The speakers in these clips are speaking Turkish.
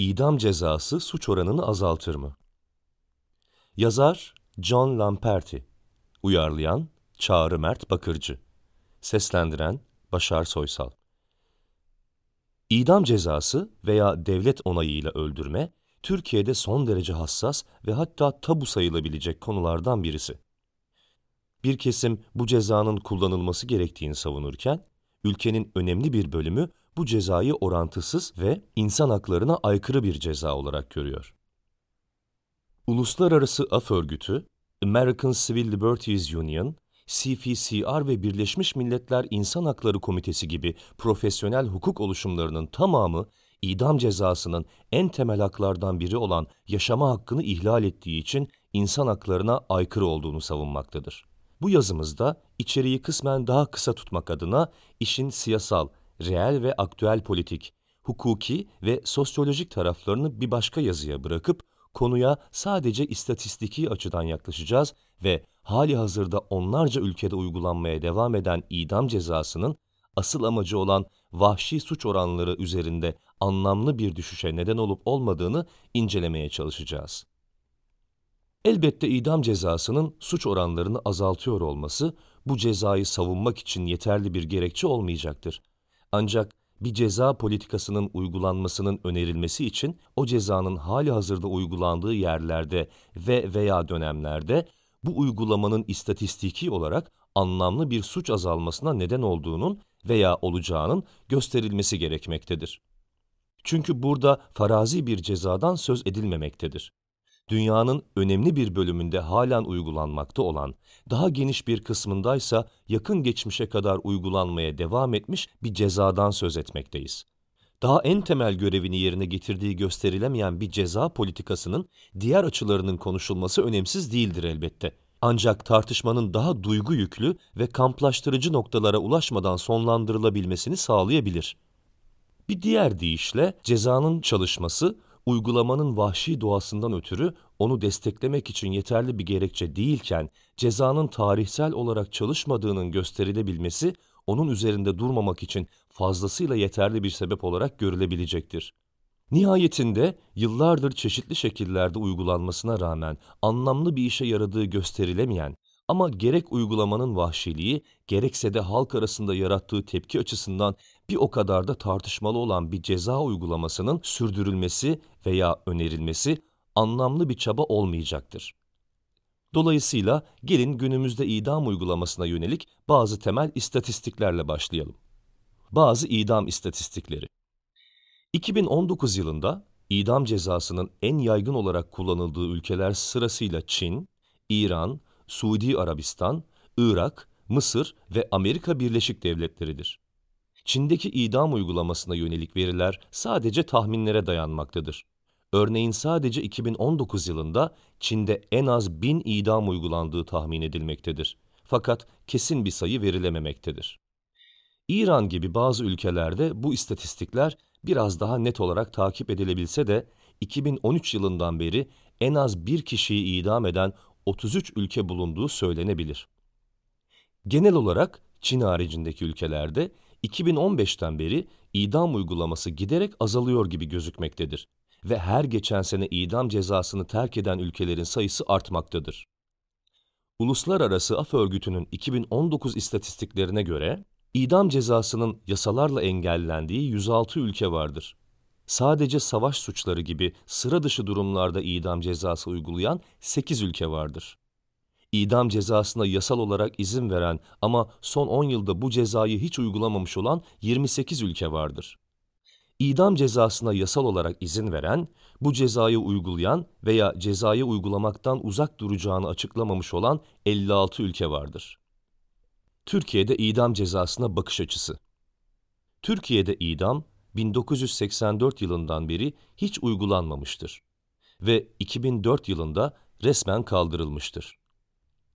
İdam cezası suç oranını azaltır mı? Yazar John Lamperti Uyarlayan Çağrı Mert Bakırcı Seslendiren Başar Soysal İdam cezası veya devlet onayıyla öldürme, Türkiye'de son derece hassas ve hatta tabu sayılabilecek konulardan birisi. Bir kesim bu cezanın kullanılması gerektiğini savunurken, ülkenin önemli bir bölümü bu cezayı orantısız ve insan haklarına aykırı bir ceza olarak görüyor. Uluslararası Af Örgütü, American Civil Liberties Union, CFCR ve Birleşmiş Milletler İnsan Hakları Komitesi gibi profesyonel hukuk oluşumlarının tamamı idam cezasının en temel haklardan biri olan yaşama hakkını ihlal ettiği için insan haklarına aykırı olduğunu savunmaktadır. Bu yazımızda içeriği kısmen daha kısa tutmak adına işin siyasal, reel ve aktüel politik, hukuki ve sosyolojik taraflarını bir başka yazıya bırakıp konuya sadece istatistiki açıdan yaklaşacağız ve hali hazırda onlarca ülkede uygulanmaya devam eden idam cezasının asıl amacı olan vahşi suç oranları üzerinde anlamlı bir düşüşe neden olup olmadığını incelemeye çalışacağız. Elbette idam cezasının suç oranlarını azaltıyor olması bu cezayı savunmak için yeterli bir gerekçe olmayacaktır. Ancak bir ceza politikasının uygulanmasının önerilmesi için o cezanın hali hazırda uygulandığı yerlerde ve veya dönemlerde bu uygulamanın istatistiki olarak anlamlı bir suç azalmasına neden olduğunun veya olacağının gösterilmesi gerekmektedir. Çünkü burada farazi bir cezadan söz edilmemektedir dünyanın önemli bir bölümünde halen uygulanmakta olan, daha geniş bir kısmındaysa yakın geçmişe kadar uygulanmaya devam etmiş bir cezadan söz etmekteyiz. Daha en temel görevini yerine getirdiği gösterilemeyen bir ceza politikasının diğer açılarının konuşulması önemsiz değildir elbette. Ancak tartışmanın daha duygu yüklü ve kamplaştırıcı noktalara ulaşmadan sonlandırılabilmesini sağlayabilir. Bir diğer deyişle cezanın çalışması uygulamanın vahşi doğasından ötürü onu desteklemek için yeterli bir gerekçe değilken cezanın tarihsel olarak çalışmadığının gösterilebilmesi onun üzerinde durmamak için fazlasıyla yeterli bir sebep olarak görülebilecektir. Nihayetinde yıllardır çeşitli şekillerde uygulanmasına rağmen anlamlı bir işe yaradığı gösterilemeyen ama gerek uygulamanın vahşiliği gerekse de halk arasında yarattığı tepki açısından bir o kadar da tartışmalı olan bir ceza uygulamasının sürdürülmesi veya önerilmesi anlamlı bir çaba olmayacaktır. Dolayısıyla gelin günümüzde idam uygulamasına yönelik bazı temel istatistiklerle başlayalım. Bazı idam istatistikleri. 2019 yılında idam cezasının en yaygın olarak kullanıldığı ülkeler sırasıyla Çin, İran, Suudi Arabistan, Irak, Mısır ve Amerika Birleşik Devletleri'dir. Çin'deki idam uygulamasına yönelik veriler sadece tahminlere dayanmaktadır. Örneğin sadece 2019 yılında Çin'de en az bin idam uygulandığı tahmin edilmektedir. Fakat kesin bir sayı verilememektedir. İran gibi bazı ülkelerde bu istatistikler biraz daha net olarak takip edilebilse de 2013 yılından beri en az bir kişiyi idam eden 33 ülke bulunduğu söylenebilir. Genel olarak Çin haricindeki ülkelerde 2015'ten beri idam uygulaması giderek azalıyor gibi gözükmektedir ve her geçen sene idam cezasını terk eden ülkelerin sayısı artmaktadır. Uluslararası Af Örgütü'nün 2019 istatistiklerine göre idam cezasının yasalarla engellendiği 106 ülke vardır. Sadece savaş suçları gibi sıra dışı durumlarda idam cezası uygulayan 8 ülke vardır idam cezasına yasal olarak izin veren ama son 10 yılda bu cezayı hiç uygulamamış olan 28 ülke vardır. İdam cezasına yasal olarak izin veren, bu cezayı uygulayan veya cezayı uygulamaktan uzak duracağını açıklamamış olan 56 ülke vardır. Türkiye'de idam cezasına bakış açısı. Türkiye'de idam 1984 yılından beri hiç uygulanmamıştır ve 2004 yılında resmen kaldırılmıştır.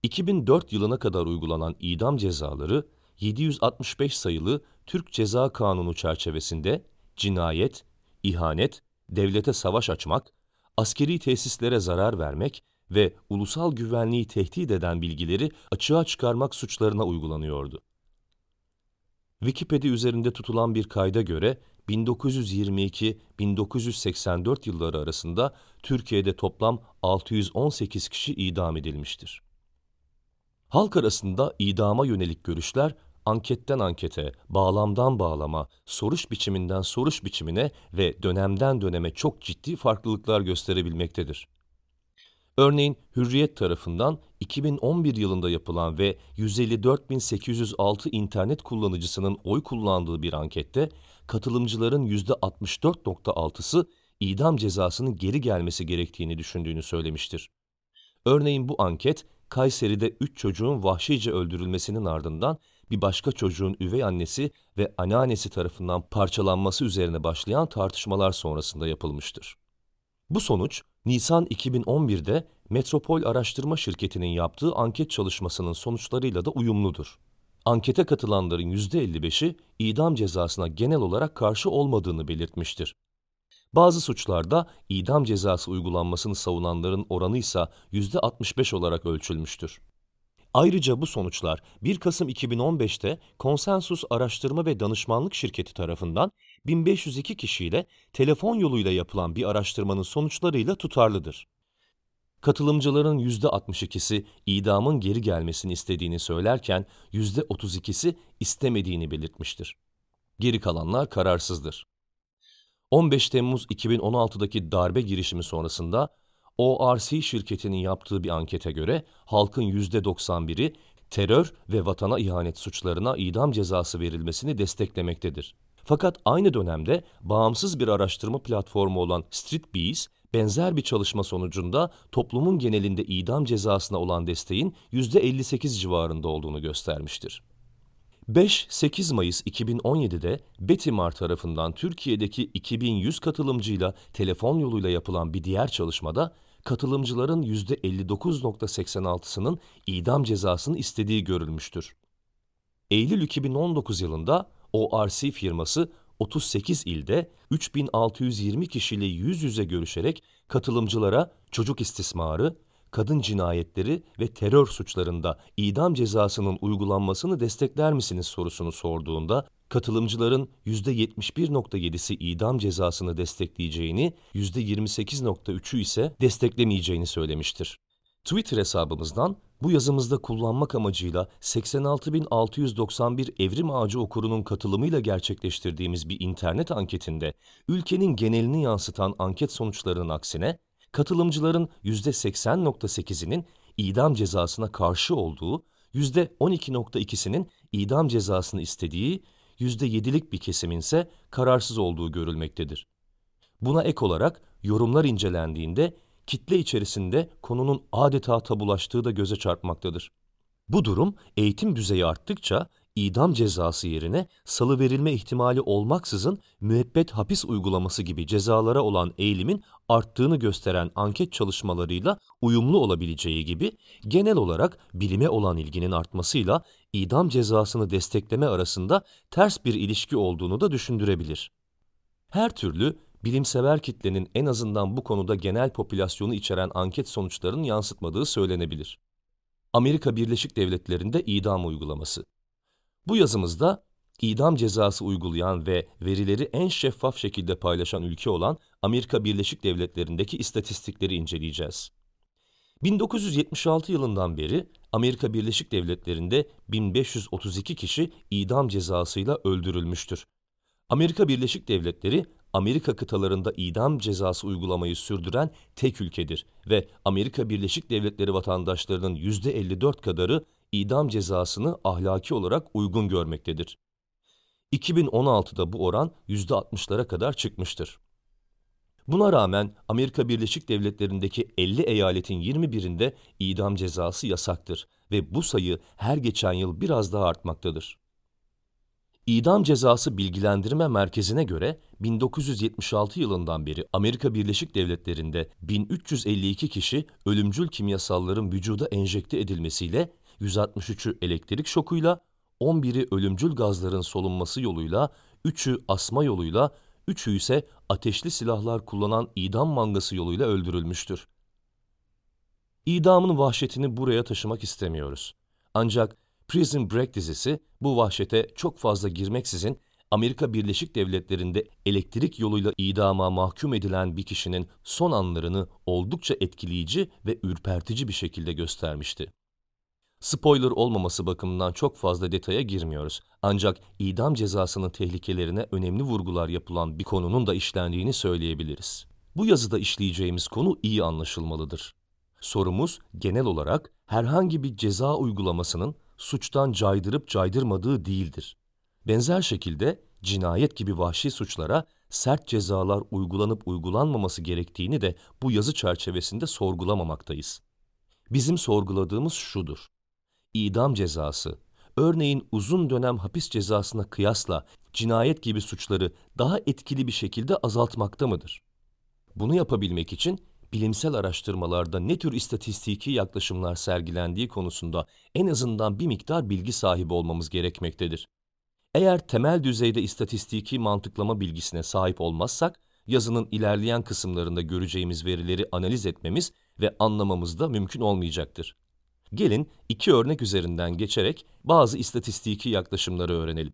2004 yılına kadar uygulanan idam cezaları 765 sayılı Türk Ceza Kanunu çerçevesinde cinayet, ihanet, devlete savaş açmak, askeri tesislere zarar vermek ve ulusal güvenliği tehdit eden bilgileri açığa çıkarmak suçlarına uygulanıyordu. Wikipedia üzerinde tutulan bir kayda göre 1922-1984 yılları arasında Türkiye'de toplam 618 kişi idam edilmiştir. Halk arasında idama yönelik görüşler anketten ankete, bağlamdan bağlama, soruş biçiminden soruş biçimine ve dönemden döneme çok ciddi farklılıklar gösterebilmektedir. Örneğin Hürriyet tarafından 2011 yılında yapılan ve 154.806 internet kullanıcısının oy kullandığı bir ankette katılımcıların %64.6'sı idam cezasının geri gelmesi gerektiğini düşündüğünü söylemiştir. Örneğin bu anket Kayseri'de 3 çocuğun vahşice öldürülmesinin ardından bir başka çocuğun üvey annesi ve anneannesi tarafından parçalanması üzerine başlayan tartışmalar sonrasında yapılmıştır. Bu sonuç, Nisan 2011'de Metropol Araştırma Şirketi'nin yaptığı anket çalışmasının sonuçlarıyla da uyumludur. Ankete katılanların %55'i idam cezasına genel olarak karşı olmadığını belirtmiştir. Bazı suçlarda idam cezası uygulanmasını savunanların oranı ise %65 olarak ölçülmüştür. Ayrıca bu sonuçlar 1 Kasım 2015'te Konsensus Araştırma ve Danışmanlık Şirketi tarafından 1502 kişiyle telefon yoluyla yapılan bir araştırmanın sonuçlarıyla tutarlıdır. Katılımcıların %62'si idamın geri gelmesini istediğini söylerken %32'si istemediğini belirtmiştir. Geri kalanlar kararsızdır. 15 Temmuz 2016'daki darbe girişimi sonrasında ORC şirketinin yaptığı bir ankete göre halkın %91'i terör ve vatana ihanet suçlarına idam cezası verilmesini desteklemektedir. Fakat aynı dönemde bağımsız bir araştırma platformu olan Street Bees, benzer bir çalışma sonucunda toplumun genelinde idam cezasına olan desteğin %58 civarında olduğunu göstermiştir. 5-8 Mayıs 2017'de Betimar tarafından Türkiye'deki 2100 katılımcıyla telefon yoluyla yapılan bir diğer çalışmada katılımcıların %59.86'sının idam cezasını istediği görülmüştür. Eylül 2019 yılında ORC firması 38 ilde 3620 kişiyle yüz yüze görüşerek katılımcılara çocuk istismarı, kadın cinayetleri ve terör suçlarında idam cezasının uygulanmasını destekler misiniz sorusunu sorduğunda katılımcıların %71.7'si idam cezasını destekleyeceğini, %28.3'ü ise desteklemeyeceğini söylemiştir. Twitter hesabımızdan bu yazımızda kullanmak amacıyla 86.691 Evrim Ağacı okurunun katılımıyla gerçekleştirdiğimiz bir internet anketinde ülkenin genelini yansıtan anket sonuçlarının aksine katılımcıların %80.8'inin idam cezasına karşı olduğu, %12.2'sinin idam cezasını istediği, %7'lik bir kesimin ise kararsız olduğu görülmektedir. Buna ek olarak yorumlar incelendiğinde kitle içerisinde konunun adeta tabulaştığı da göze çarpmaktadır. Bu durum eğitim düzeyi arttıkça idam cezası yerine salı verilme ihtimali olmaksızın müebbet hapis uygulaması gibi cezalara olan eğilimin arttığını gösteren anket çalışmalarıyla uyumlu olabileceği gibi genel olarak bilime olan ilginin artmasıyla idam cezasını destekleme arasında ters bir ilişki olduğunu da düşündürebilir. Her türlü bilimsever kitlenin en azından bu konuda genel popülasyonu içeren anket sonuçlarının yansıtmadığı söylenebilir. Amerika Birleşik Devletleri'nde idam uygulaması. Bu yazımızda idam cezası uygulayan ve verileri en şeffaf şekilde paylaşan ülke olan Amerika Birleşik Devletleri'ndeki istatistikleri inceleyeceğiz. 1976 yılından beri Amerika Birleşik Devletleri'nde 1532 kişi idam cezasıyla öldürülmüştür. Amerika Birleşik Devletleri Amerika kıtalarında idam cezası uygulamayı sürdüren tek ülkedir ve Amerika Birleşik Devletleri vatandaşlarının %54 kadarı idam cezasını ahlaki olarak uygun görmektedir. 2016'da bu oran %60'lara kadar çıkmıştır. Buna rağmen Amerika Birleşik Devletleri'ndeki 50 eyaletin 21'inde idam cezası yasaktır ve bu sayı her geçen yıl biraz daha artmaktadır. İdam Cezası Bilgilendirme Merkezi'ne göre 1976 yılından beri Amerika Birleşik Devletleri'nde 1352 kişi ölümcül kimyasalların vücuda enjekte edilmesiyle 163'ü elektrik şokuyla, 11'i ölümcül gazların solunması yoluyla, 3'ü asma yoluyla, 3'ü ise ateşli silahlar kullanan idam mangası yoluyla öldürülmüştür. İdamın vahşetini buraya taşımak istemiyoruz. Ancak Prison Break dizisi bu vahşete çok fazla girmeksizin Amerika Birleşik Devletleri'nde elektrik yoluyla idama mahkum edilen bir kişinin son anlarını oldukça etkileyici ve ürpertici bir şekilde göstermişti. Spoiler olmaması bakımından çok fazla detaya girmiyoruz. Ancak idam cezasının tehlikelerine önemli vurgular yapılan bir konunun da işlendiğini söyleyebiliriz. Bu yazıda işleyeceğimiz konu iyi anlaşılmalıdır. Sorumuz genel olarak herhangi bir ceza uygulamasının suçtan caydırıp caydırmadığı değildir. Benzer şekilde cinayet gibi vahşi suçlara sert cezalar uygulanıp uygulanmaması gerektiğini de bu yazı çerçevesinde sorgulamamaktayız. Bizim sorguladığımız şudur. İdam cezası, örneğin uzun dönem hapis cezasına kıyasla cinayet gibi suçları daha etkili bir şekilde azaltmakta mıdır? Bunu yapabilmek için bilimsel araştırmalarda ne tür istatistiki yaklaşımlar sergilendiği konusunda en azından bir miktar bilgi sahibi olmamız gerekmektedir. Eğer temel düzeyde istatistiki mantıklama bilgisine sahip olmazsak, yazının ilerleyen kısımlarında göreceğimiz verileri analiz etmemiz ve anlamamız da mümkün olmayacaktır. Gelin iki örnek üzerinden geçerek bazı istatistiki yaklaşımları öğrenelim.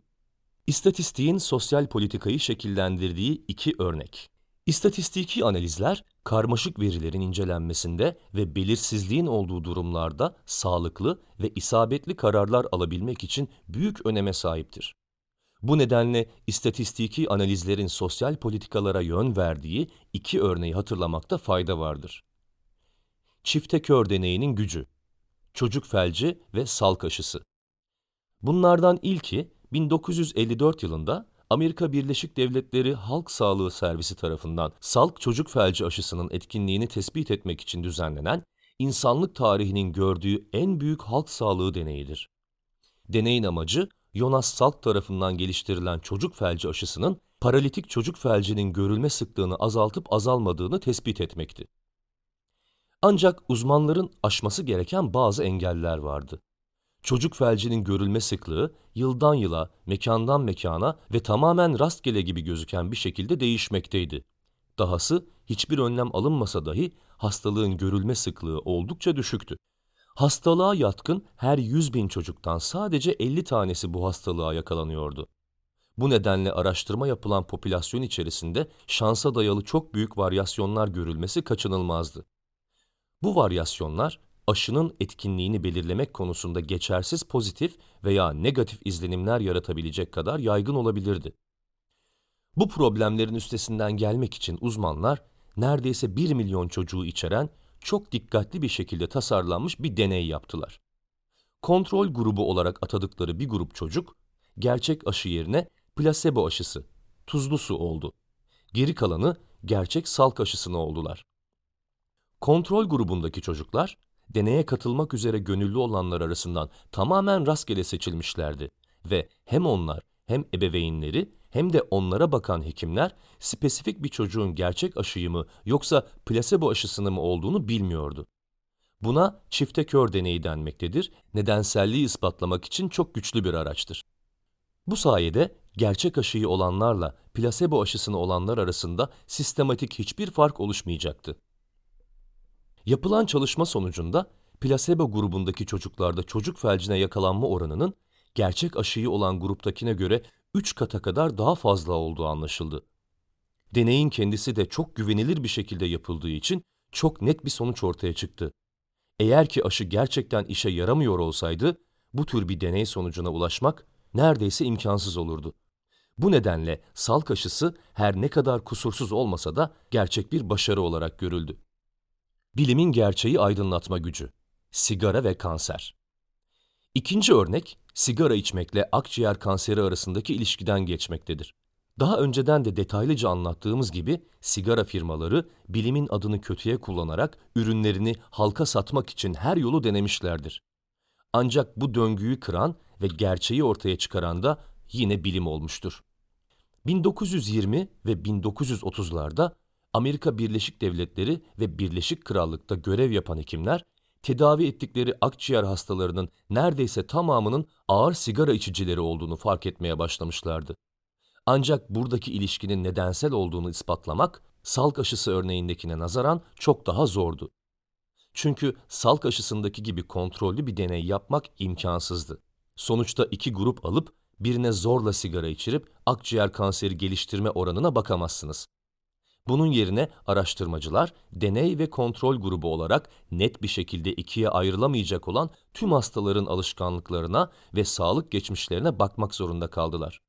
İstatistiğin sosyal politikayı şekillendirdiği iki örnek. İstatistiki analizler, karmaşık verilerin incelenmesinde ve belirsizliğin olduğu durumlarda sağlıklı ve isabetli kararlar alabilmek için büyük öneme sahiptir. Bu nedenle istatistiki analizlerin sosyal politikalara yön verdiği iki örneği hatırlamakta fayda vardır. Çifte kör deneyinin gücü, çocuk felci ve salk aşısı. Bunlardan ilki 1954 yılında Amerika Birleşik Devletleri Halk Sağlığı Servisi tarafından salk çocuk felci aşısının etkinliğini tespit etmek için düzenlenen insanlık tarihinin gördüğü en büyük halk sağlığı deneyidir. Deneyin amacı Jonas Salk tarafından geliştirilen çocuk felci aşısının paralitik çocuk felcinin görülme sıklığını azaltıp azalmadığını tespit etmekti. Ancak uzmanların aşması gereken bazı engeller vardı. Çocuk felcinin görülme sıklığı yıldan yıla, mekandan mekana ve tamamen rastgele gibi gözüken bir şekilde değişmekteydi. Dahası hiçbir önlem alınmasa dahi hastalığın görülme sıklığı oldukça düşüktü. Hastalığa yatkın her 100 bin çocuktan sadece 50 tanesi bu hastalığa yakalanıyordu. Bu nedenle araştırma yapılan popülasyon içerisinde şansa dayalı çok büyük varyasyonlar görülmesi kaçınılmazdı. Bu varyasyonlar aşının etkinliğini belirlemek konusunda geçersiz pozitif veya negatif izlenimler yaratabilecek kadar yaygın olabilirdi. Bu problemlerin üstesinden gelmek için uzmanlar neredeyse 1 milyon çocuğu içeren çok dikkatli bir şekilde tasarlanmış bir deney yaptılar. Kontrol grubu olarak atadıkları bir grup çocuk, gerçek aşı yerine plasebo aşısı, tuzlu su oldu. Geri kalanı gerçek salk aşısına oldular. Kontrol grubundaki çocuklar, deneye katılmak üzere gönüllü olanlar arasından tamamen rastgele seçilmişlerdi ve hem onlar hem ebeveynleri hem de onlara bakan hekimler spesifik bir çocuğun gerçek aşıyı mı yoksa plasebo aşısını mı olduğunu bilmiyordu. Buna çifte kör deneyi denmektedir, nedenselliği ispatlamak için çok güçlü bir araçtır. Bu sayede gerçek aşıyı olanlarla plasebo aşısını olanlar arasında sistematik hiçbir fark oluşmayacaktı. Yapılan çalışma sonucunda plasebo grubundaki çocuklarda çocuk felcine yakalanma oranının gerçek aşıyı olan gruptakine göre 3 kata kadar daha fazla olduğu anlaşıldı. Deneyin kendisi de çok güvenilir bir şekilde yapıldığı için çok net bir sonuç ortaya çıktı. Eğer ki aşı gerçekten işe yaramıyor olsaydı, bu tür bir deney sonucuna ulaşmak neredeyse imkansız olurdu. Bu nedenle salk aşısı her ne kadar kusursuz olmasa da gerçek bir başarı olarak görüldü. Bilimin gerçeği aydınlatma gücü. Sigara ve kanser. İkinci örnek, sigara içmekle akciğer kanseri arasındaki ilişkiden geçmektedir. Daha önceden de detaylıca anlattığımız gibi sigara firmaları bilimin adını kötüye kullanarak ürünlerini halka satmak için her yolu denemişlerdir. Ancak bu döngüyü kıran ve gerçeği ortaya çıkaran da yine bilim olmuştur. 1920 ve 1930'larda Amerika Birleşik Devletleri ve Birleşik Krallık'ta görev yapan hekimler, tedavi ettikleri akciğer hastalarının neredeyse tamamının ağır sigara içicileri olduğunu fark etmeye başlamışlardı. Ancak buradaki ilişkinin nedensel olduğunu ispatlamak, salk aşısı örneğindekine nazaran çok daha zordu. Çünkü salk aşısındaki gibi kontrollü bir deney yapmak imkansızdı. Sonuçta iki grup alıp birine zorla sigara içirip akciğer kanseri geliştirme oranına bakamazsınız. Bunun yerine araştırmacılar deney ve kontrol grubu olarak net bir şekilde ikiye ayrılamayacak olan tüm hastaların alışkanlıklarına ve sağlık geçmişlerine bakmak zorunda kaldılar.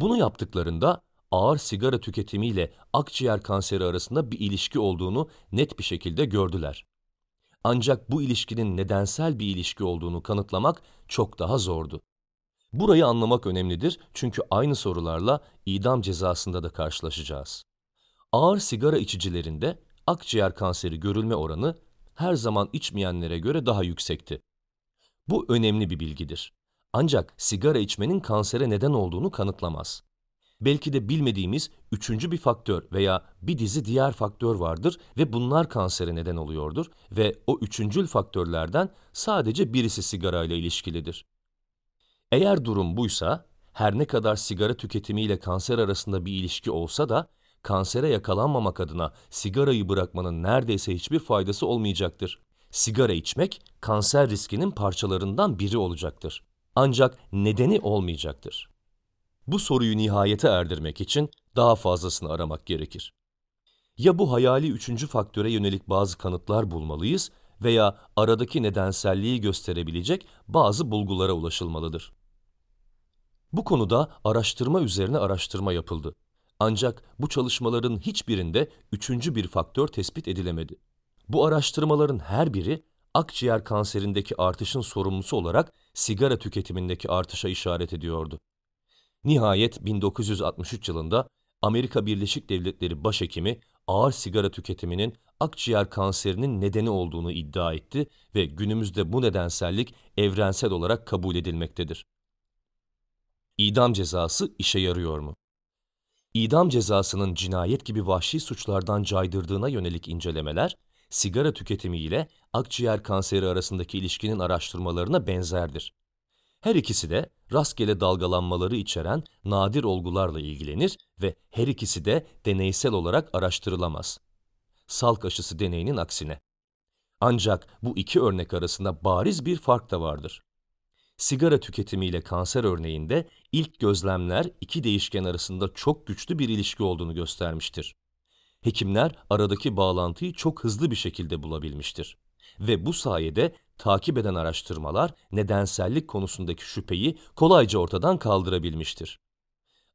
Bunu yaptıklarında ağır sigara tüketimiyle akciğer kanseri arasında bir ilişki olduğunu net bir şekilde gördüler. Ancak bu ilişkinin nedensel bir ilişki olduğunu kanıtlamak çok daha zordu. Burayı anlamak önemlidir çünkü aynı sorularla idam cezasında da karşılaşacağız. Ağır sigara içicilerinde akciğer kanseri görülme oranı her zaman içmeyenlere göre daha yüksekti. Bu önemli bir bilgidir. Ancak sigara içmenin kansere neden olduğunu kanıtlamaz. Belki de bilmediğimiz üçüncü bir faktör veya bir dizi diğer faktör vardır ve bunlar kansere neden oluyordur ve o üçüncül faktörlerden sadece birisi sigarayla ilişkilidir. Eğer durum buysa, her ne kadar sigara tüketimiyle kanser arasında bir ilişki olsa da, kansere yakalanmamak adına sigarayı bırakmanın neredeyse hiçbir faydası olmayacaktır. Sigara içmek, kanser riskinin parçalarından biri olacaktır. Ancak nedeni olmayacaktır. Bu soruyu nihayete erdirmek için daha fazlasını aramak gerekir. Ya bu hayali üçüncü faktöre yönelik bazı kanıtlar bulmalıyız veya aradaki nedenselliği gösterebilecek bazı bulgulara ulaşılmalıdır. Bu konuda araştırma üzerine araştırma yapıldı. Ancak bu çalışmaların hiçbirinde üçüncü bir faktör tespit edilemedi. Bu araştırmaların her biri akciğer kanserindeki artışın sorumlusu olarak sigara tüketimindeki artışa işaret ediyordu. Nihayet 1963 yılında Amerika Birleşik Devletleri Başhekimi ağır sigara tüketiminin akciğer kanserinin nedeni olduğunu iddia etti ve günümüzde bu nedensellik evrensel olarak kabul edilmektedir. İdam cezası işe yarıyor mu? İdam cezasının cinayet gibi vahşi suçlardan caydırdığına yönelik incelemeler, sigara tüketimi ile akciğer kanseri arasındaki ilişkinin araştırmalarına benzerdir. Her ikisi de rastgele dalgalanmaları içeren nadir olgularla ilgilenir ve her ikisi de deneysel olarak araştırılamaz. Salk aşısı deneyinin aksine. Ancak bu iki örnek arasında bariz bir fark da vardır. Sigara tüketimiyle kanser örneğinde ilk gözlemler iki değişken arasında çok güçlü bir ilişki olduğunu göstermiştir. Hekimler aradaki bağlantıyı çok hızlı bir şekilde bulabilmiştir. Ve bu sayede takip eden araştırmalar nedensellik konusundaki şüpheyi kolayca ortadan kaldırabilmiştir.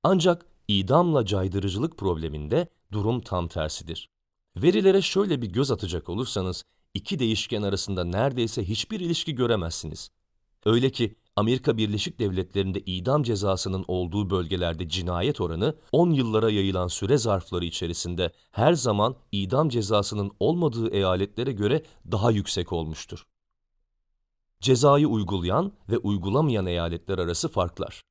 Ancak idamla caydırıcılık probleminde durum tam tersidir. Verilere şöyle bir göz atacak olursanız iki değişken arasında neredeyse hiçbir ilişki göremezsiniz. Öyle ki Amerika Birleşik Devletleri'nde idam cezasının olduğu bölgelerde cinayet oranı 10 yıllara yayılan süre zarfları içerisinde her zaman idam cezasının olmadığı eyaletlere göre daha yüksek olmuştur. Cezayı uygulayan ve uygulamayan eyaletler arası farklar.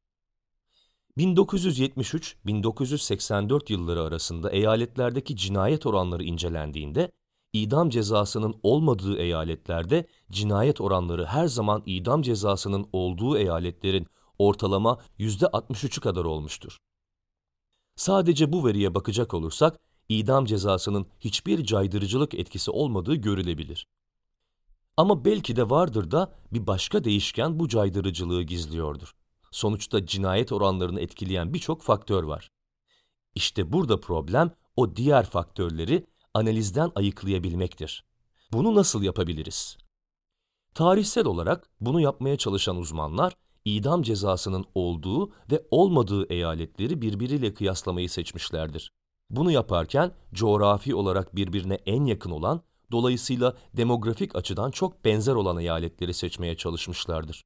1973-1984 yılları arasında eyaletlerdeki cinayet oranları incelendiğinde idam cezasının olmadığı eyaletlerde cinayet oranları her zaman idam cezasının olduğu eyaletlerin ortalama %63'ü kadar olmuştur. Sadece bu veriye bakacak olursak idam cezasının hiçbir caydırıcılık etkisi olmadığı görülebilir. Ama belki de vardır da bir başka değişken bu caydırıcılığı gizliyordur. Sonuçta cinayet oranlarını etkileyen birçok faktör var. İşte burada problem o diğer faktörleri analizden ayıklayabilmektir. Bunu nasıl yapabiliriz? Tarihsel olarak bunu yapmaya çalışan uzmanlar, idam cezasının olduğu ve olmadığı eyaletleri birbiriyle kıyaslamayı seçmişlerdir. Bunu yaparken coğrafi olarak birbirine en yakın olan, dolayısıyla demografik açıdan çok benzer olan eyaletleri seçmeye çalışmışlardır.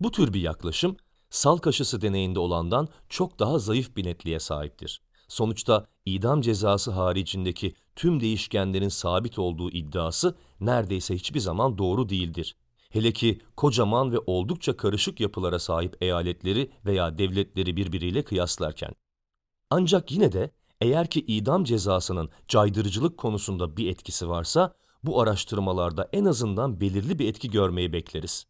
Bu tür bir yaklaşım, sal kaşısı deneyinde olandan çok daha zayıf bir netliğe sahiptir. Sonuçta idam cezası haricindeki tüm değişkenlerin sabit olduğu iddiası neredeyse hiçbir zaman doğru değildir. Hele ki kocaman ve oldukça karışık yapılara sahip eyaletleri veya devletleri birbiriyle kıyaslarken. Ancak yine de eğer ki idam cezasının caydırıcılık konusunda bir etkisi varsa bu araştırmalarda en azından belirli bir etki görmeyi bekleriz.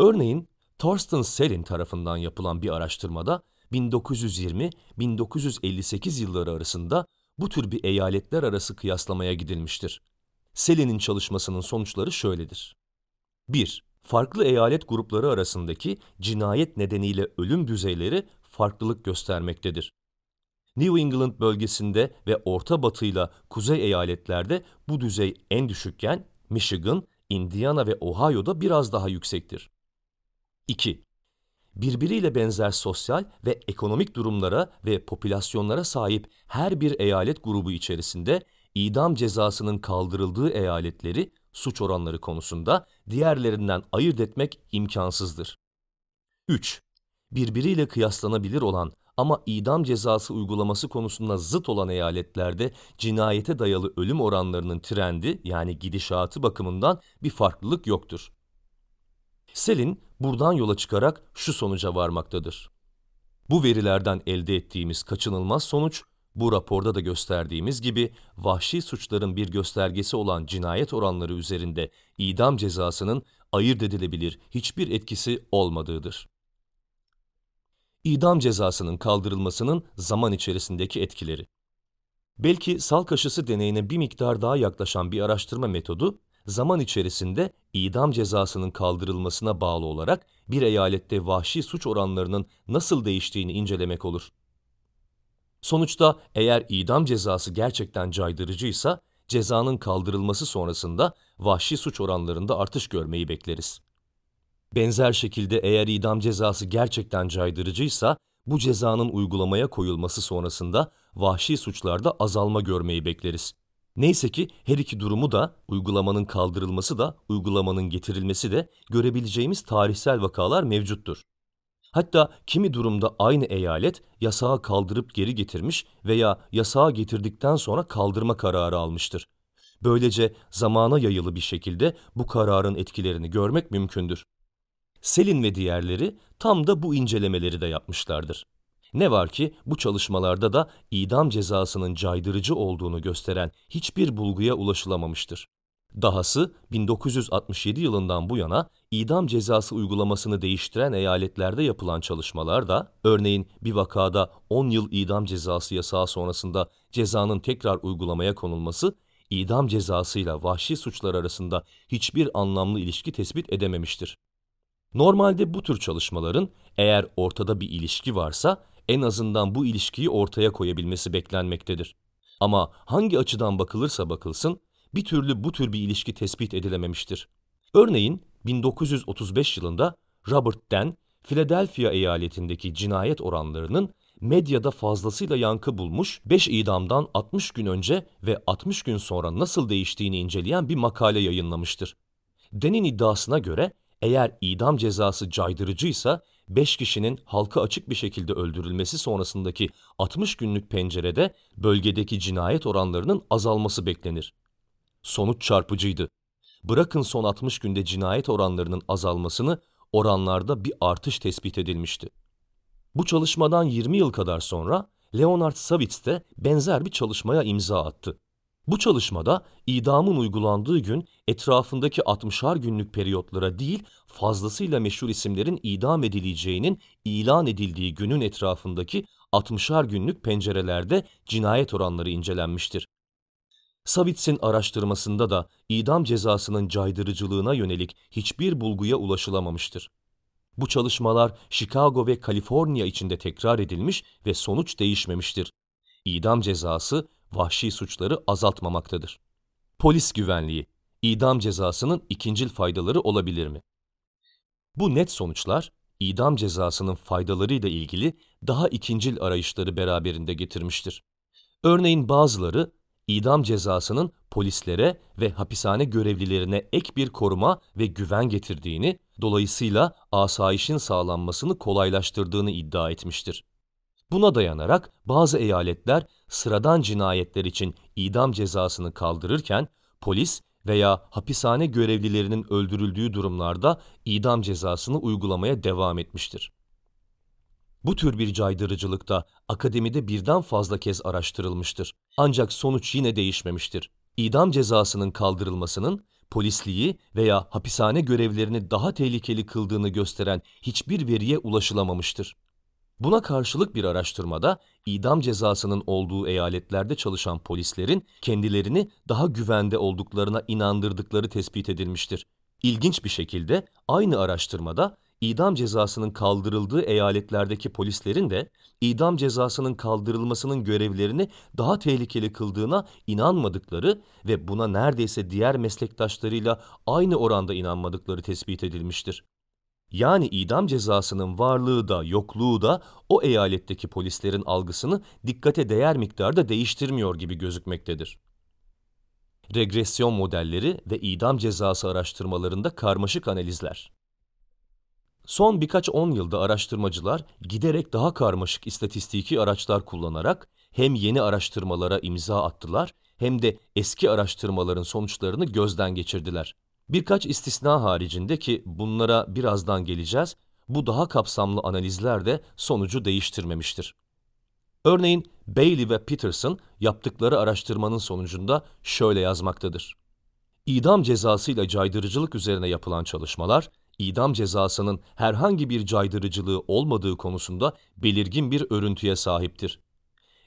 Örneğin Thorsten Selin tarafından yapılan bir araştırmada 1920-1958 yılları arasında bu tür bir eyaletler arası kıyaslamaya gidilmiştir. Selin'in çalışmasının sonuçları şöyledir. 1. farklı eyalet grupları arasındaki cinayet nedeniyle ölüm düzeyleri farklılık göstermektedir. New England bölgesinde ve Orta Batı ile kuzey eyaletlerde bu düzey en düşükken Michigan, Indiana ve Ohio'da biraz daha yüksektir. 2. Birbiriyle benzer sosyal ve ekonomik durumlara ve popülasyonlara sahip her bir eyalet grubu içerisinde idam cezasının kaldırıldığı eyaletleri suç oranları konusunda diğerlerinden ayırt etmek imkansızdır. 3. Birbiriyle kıyaslanabilir olan ama idam cezası uygulaması konusunda zıt olan eyaletlerde cinayete dayalı ölüm oranlarının trendi yani gidişatı bakımından bir farklılık yoktur. Selin buradan yola çıkarak şu sonuca varmaktadır. Bu verilerden elde ettiğimiz kaçınılmaz sonuç, bu raporda da gösterdiğimiz gibi vahşi suçların bir göstergesi olan cinayet oranları üzerinde idam cezasının ayırt edilebilir hiçbir etkisi olmadığıdır. İdam cezasının kaldırılmasının zaman içerisindeki etkileri. Belki sal deneyine bir miktar daha yaklaşan bir araştırma metodu, zaman içerisinde idam cezasının kaldırılmasına bağlı olarak bir eyalette vahşi suç oranlarının nasıl değiştiğini incelemek olur. Sonuçta eğer idam cezası gerçekten caydırıcıysa, cezanın kaldırılması sonrasında vahşi suç oranlarında artış görmeyi bekleriz. Benzer şekilde eğer idam cezası gerçekten caydırıcıysa, bu cezanın uygulamaya koyulması sonrasında vahşi suçlarda azalma görmeyi bekleriz. Neyse ki her iki durumu da uygulamanın kaldırılması da uygulamanın getirilmesi de görebileceğimiz tarihsel vakalar mevcuttur. Hatta kimi durumda aynı eyalet yasağı kaldırıp geri getirmiş veya yasağı getirdikten sonra kaldırma kararı almıştır. Böylece zamana yayılı bir şekilde bu kararın etkilerini görmek mümkündür. Selin ve diğerleri tam da bu incelemeleri de yapmışlardır. Ne var ki bu çalışmalarda da idam cezasının caydırıcı olduğunu gösteren hiçbir bulguya ulaşılamamıştır. Dahası 1967 yılından bu yana idam cezası uygulamasını değiştiren eyaletlerde yapılan çalışmalar da örneğin bir vakada 10 yıl idam cezası yasağı sonrasında cezanın tekrar uygulamaya konulması idam cezasıyla vahşi suçlar arasında hiçbir anlamlı ilişki tespit edememiştir. Normalde bu tür çalışmaların eğer ortada bir ilişki varsa en azından bu ilişkiyi ortaya koyabilmesi beklenmektedir. Ama hangi açıdan bakılırsa bakılsın bir türlü bu tür bir ilişki tespit edilememiştir. Örneğin 1935 yılında Robert Den, Philadelphia eyaletindeki cinayet oranlarının medyada fazlasıyla yankı bulmuş, 5 idamdan 60 gün önce ve 60 gün sonra nasıl değiştiğini inceleyen bir makale yayınlamıştır. Den'in iddiasına göre eğer idam cezası caydırıcıysa 5 kişinin halka açık bir şekilde öldürülmesi sonrasındaki 60 günlük pencerede bölgedeki cinayet oranlarının azalması beklenir. Sonuç çarpıcıydı. Bırakın son 60 günde cinayet oranlarının azalmasını, oranlarda bir artış tespit edilmişti. Bu çalışmadan 20 yıl kadar sonra Leonard Savitz de benzer bir çalışmaya imza attı. Bu çalışmada idamın uygulandığı gün etrafındaki 60'ar günlük periyotlara değil fazlasıyla meşhur isimlerin idam edileceğinin ilan edildiği günün etrafındaki 60'ar günlük pencerelerde cinayet oranları incelenmiştir. Savitz'in araştırmasında da idam cezasının caydırıcılığına yönelik hiçbir bulguya ulaşılamamıştır. Bu çalışmalar Chicago ve Kaliforniya içinde tekrar edilmiş ve sonuç değişmemiştir. İdam cezası vahşi suçları azaltmamaktadır. Polis güvenliği, idam cezasının ikincil faydaları olabilir mi? Bu net sonuçlar, idam cezasının faydalarıyla ilgili daha ikincil arayışları beraberinde getirmiştir. Örneğin bazıları, idam cezasının polislere ve hapishane görevlilerine ek bir koruma ve güven getirdiğini, dolayısıyla asayişin sağlanmasını kolaylaştırdığını iddia etmiştir. Buna dayanarak bazı eyaletler sıradan cinayetler için idam cezasını kaldırırken polis veya hapishane görevlilerinin öldürüldüğü durumlarda idam cezasını uygulamaya devam etmiştir. Bu tür bir caydırıcılıkta akademide birden fazla kez araştırılmıştır. Ancak sonuç yine değişmemiştir. İdam cezasının kaldırılmasının polisliği veya hapishane görevlerini daha tehlikeli kıldığını gösteren hiçbir veriye ulaşılamamıştır. Buna karşılık bir araştırmada idam cezasının olduğu eyaletlerde çalışan polislerin kendilerini daha güvende olduklarına inandırdıkları tespit edilmiştir. İlginç bir şekilde aynı araştırmada idam cezasının kaldırıldığı eyaletlerdeki polislerin de idam cezasının kaldırılmasının görevlerini daha tehlikeli kıldığına inanmadıkları ve buna neredeyse diğer meslektaşlarıyla aynı oranda inanmadıkları tespit edilmiştir. Yani idam cezasının varlığı da yokluğu da o eyaletteki polislerin algısını dikkate değer miktarda değiştirmiyor gibi gözükmektedir. Regresyon modelleri ve idam cezası araştırmalarında karmaşık analizler. Son birkaç on yılda araştırmacılar giderek daha karmaşık istatistiki araçlar kullanarak hem yeni araştırmalara imza attılar hem de eski araştırmaların sonuçlarını gözden geçirdiler. Birkaç istisna haricinde ki bunlara birazdan geleceğiz, bu daha kapsamlı analizler de sonucu değiştirmemiştir. Örneğin Bailey ve Peterson yaptıkları araştırmanın sonucunda şöyle yazmaktadır. İdam cezasıyla caydırıcılık üzerine yapılan çalışmalar, idam cezasının herhangi bir caydırıcılığı olmadığı konusunda belirgin bir örüntüye sahiptir.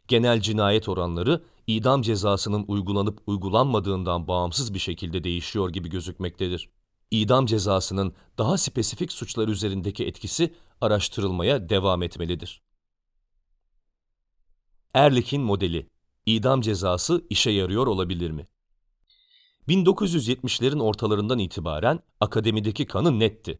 Genel cinayet oranları idam cezasının uygulanıp uygulanmadığından bağımsız bir şekilde değişiyor gibi gözükmektedir. İdam cezasının daha spesifik suçlar üzerindeki etkisi araştırılmaya devam etmelidir. Erlik'in modeli İdam cezası işe yarıyor olabilir mi? 1970'lerin ortalarından itibaren akademideki kanı netti.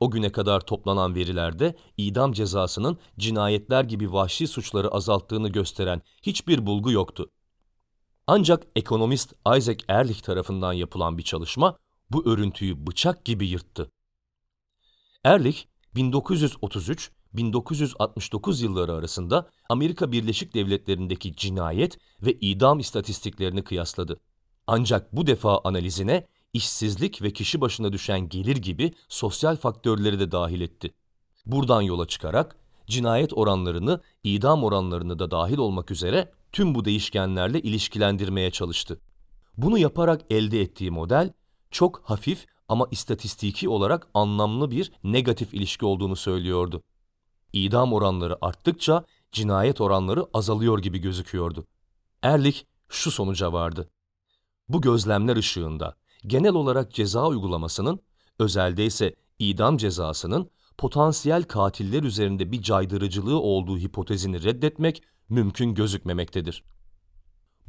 O güne kadar toplanan verilerde idam cezasının cinayetler gibi vahşi suçları azalttığını gösteren hiçbir bulgu yoktu. Ancak ekonomist Isaac Ehrlich tarafından yapılan bir çalışma bu örüntüyü bıçak gibi yırttı. Ehrlich 1933-1969 yılları arasında Amerika Birleşik Devletleri'ndeki cinayet ve idam istatistiklerini kıyasladı. Ancak bu defa analizine işsizlik ve kişi başına düşen gelir gibi sosyal faktörleri de dahil etti. Buradan yola çıkarak cinayet oranlarını, idam oranlarını da dahil olmak üzere tüm bu değişkenlerle ilişkilendirmeye çalıştı. Bunu yaparak elde ettiği model çok hafif ama istatistiki olarak anlamlı bir negatif ilişki olduğunu söylüyordu. İdam oranları arttıkça cinayet oranları azalıyor gibi gözüküyordu. Erlik şu sonuca vardı. Bu gözlemler ışığında genel olarak ceza uygulamasının, özelde ise idam cezasının potansiyel katiller üzerinde bir caydırıcılığı olduğu hipotezini reddetmek mümkün gözükmemektedir.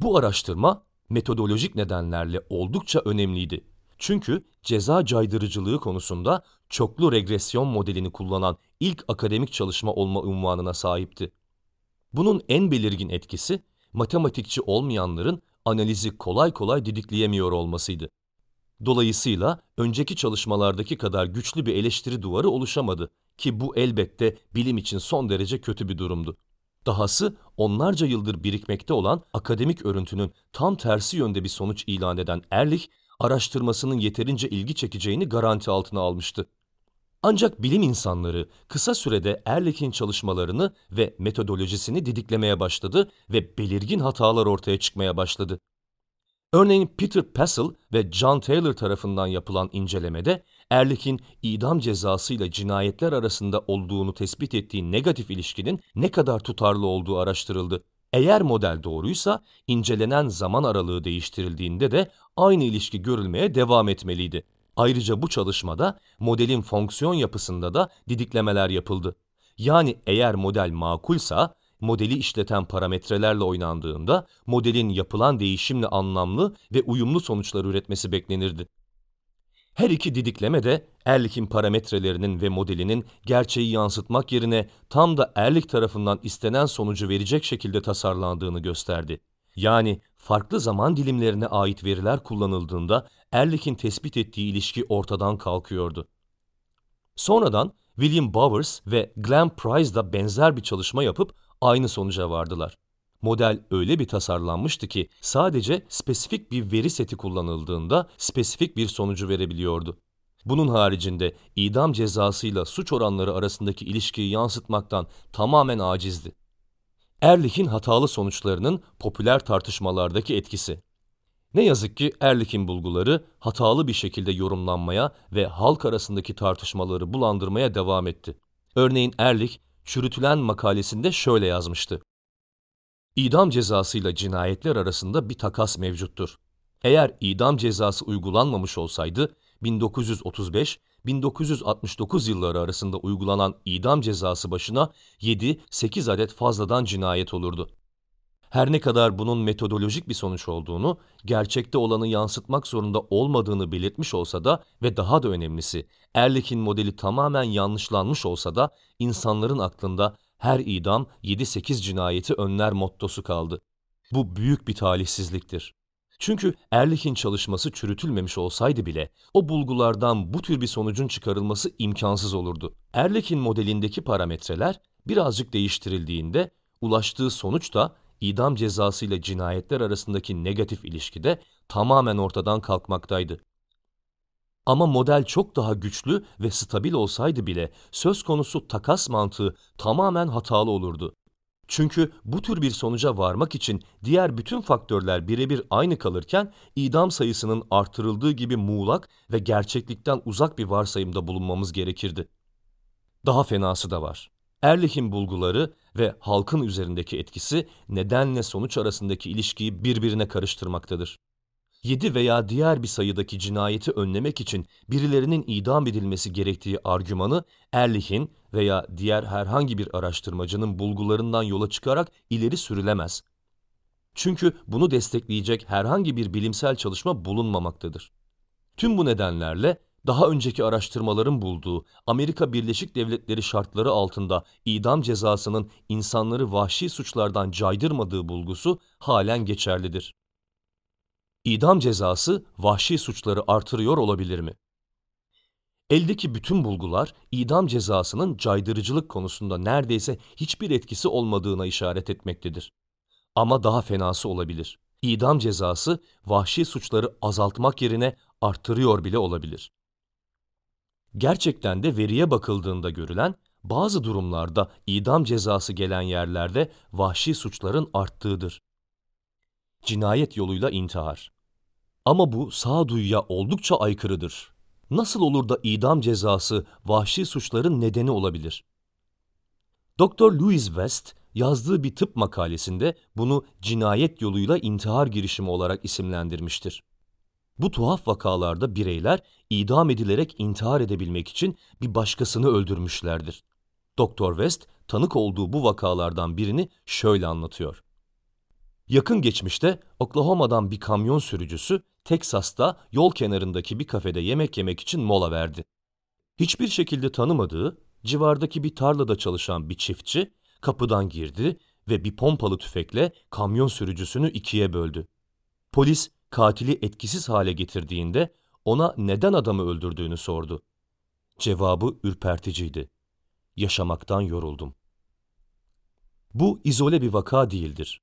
Bu araştırma metodolojik nedenlerle oldukça önemliydi. Çünkü ceza caydırıcılığı konusunda çoklu regresyon modelini kullanan ilk akademik çalışma olma unvanına sahipti. Bunun en belirgin etkisi matematikçi olmayanların analizi kolay kolay didikleyemiyor olmasıydı. Dolayısıyla önceki çalışmalardaki kadar güçlü bir eleştiri duvarı oluşamadı ki bu elbette bilim için son derece kötü bir durumdu. Dahası onlarca yıldır birikmekte olan akademik örüntünün tam tersi yönde bir sonuç ilan eden Erlich, araştırmasının yeterince ilgi çekeceğini garanti altına almıştı. Ancak bilim insanları kısa sürede Erlich'in çalışmalarını ve metodolojisini didiklemeye başladı ve belirgin hatalar ortaya çıkmaya başladı. Örneğin Peter Passel ve John Taylor tarafından yapılan incelemede Erlich'in idam cezasıyla cinayetler arasında olduğunu tespit ettiği negatif ilişkinin ne kadar tutarlı olduğu araştırıldı. Eğer model doğruysa incelenen zaman aralığı değiştirildiğinde de aynı ilişki görülmeye devam etmeliydi. Ayrıca bu çalışmada modelin fonksiyon yapısında da didiklemeler yapıldı. Yani eğer model makulsa modeli işleten parametrelerle oynandığında modelin yapılan değişimle anlamlı ve uyumlu sonuçlar üretmesi beklenirdi. Her iki didikleme de Erlik'in parametrelerinin ve modelinin gerçeği yansıtmak yerine tam da Erlik tarafından istenen sonucu verecek şekilde tasarlandığını gösterdi. Yani farklı zaman dilimlerine ait veriler kullanıldığında Erlik'in tespit ettiği ilişki ortadan kalkıyordu. Sonradan William Bowers ve Glenn Price da benzer bir çalışma yapıp aynı sonuca vardılar. Model öyle bir tasarlanmıştı ki sadece spesifik bir veri seti kullanıldığında spesifik bir sonucu verebiliyordu. Bunun haricinde idam cezasıyla suç oranları arasındaki ilişkiyi yansıtmaktan tamamen acizdi. Erlich'in hatalı sonuçlarının popüler tartışmalardaki etkisi. Ne yazık ki Erlich'in bulguları hatalı bir şekilde yorumlanmaya ve halk arasındaki tartışmaları bulandırmaya devam etti. Örneğin Erlich, çürütülen makalesinde şöyle yazmıştı. İdam cezasıyla cinayetler arasında bir takas mevcuttur. Eğer idam cezası uygulanmamış olsaydı, 1935-1969 yılları arasında uygulanan idam cezası başına 7-8 adet fazladan cinayet olurdu. Her ne kadar bunun metodolojik bir sonuç olduğunu, gerçekte olanı yansıtmak zorunda olmadığını belirtmiş olsa da ve daha da önemlisi Erlik'in modeli tamamen yanlışlanmış olsa da insanların aklında her idam 7-8 cinayeti önler mottosu kaldı. Bu büyük bir talihsizliktir. Çünkü Erlich'in çalışması çürütülmemiş olsaydı bile o bulgulardan bu tür bir sonucun çıkarılması imkansız olurdu. Erlich'in modelindeki parametreler birazcık değiştirildiğinde ulaştığı sonuç da idam cezası ile cinayetler arasındaki negatif ilişkide tamamen ortadan kalkmaktaydı. Ama model çok daha güçlü ve stabil olsaydı bile söz konusu takas mantığı tamamen hatalı olurdu. Çünkü bu tür bir sonuca varmak için diğer bütün faktörler birebir aynı kalırken idam sayısının artırıldığı gibi muğlak ve gerçeklikten uzak bir varsayımda bulunmamız gerekirdi. Daha fenası da var. Erlich'in bulguları ve halkın üzerindeki etkisi nedenle sonuç arasındaki ilişkiyi birbirine karıştırmaktadır. 7 veya diğer bir sayıdaki cinayeti önlemek için birilerinin idam edilmesi gerektiği argümanı Erlich'in veya diğer herhangi bir araştırmacının bulgularından yola çıkarak ileri sürülemez. Çünkü bunu destekleyecek herhangi bir bilimsel çalışma bulunmamaktadır. Tüm bu nedenlerle daha önceki araştırmaların bulduğu Amerika Birleşik Devletleri şartları altında idam cezasının insanları vahşi suçlardan caydırmadığı bulgusu halen geçerlidir. İdam cezası vahşi suçları artırıyor olabilir mi? Eldeki bütün bulgular idam cezasının caydırıcılık konusunda neredeyse hiçbir etkisi olmadığına işaret etmektedir. Ama daha fenası olabilir. İdam cezası vahşi suçları azaltmak yerine arttırıyor bile olabilir. Gerçekten de veriye bakıldığında görülen bazı durumlarda idam cezası gelen yerlerde vahşi suçların arttığıdır. Cinayet yoluyla intihar. Ama bu sağduyuya oldukça aykırıdır. Nasıl olur da idam cezası vahşi suçların nedeni olabilir? Dr. Louis West yazdığı bir tıp makalesinde bunu cinayet yoluyla intihar girişimi olarak isimlendirmiştir. Bu tuhaf vakalarda bireyler idam edilerek intihar edebilmek için bir başkasını öldürmüşlerdir. Dr. West tanık olduğu bu vakalardan birini şöyle anlatıyor. Yakın geçmişte Oklahoma'dan bir kamyon sürücüsü Teksas'ta yol kenarındaki bir kafede yemek yemek için mola verdi. Hiçbir şekilde tanımadığı, civardaki bir tarlada çalışan bir çiftçi kapıdan girdi ve bir pompalı tüfekle kamyon sürücüsünü ikiye böldü. Polis katili etkisiz hale getirdiğinde ona neden adamı öldürdüğünü sordu. Cevabı ürperticiydi. Yaşamaktan yoruldum. Bu izole bir vaka değildir.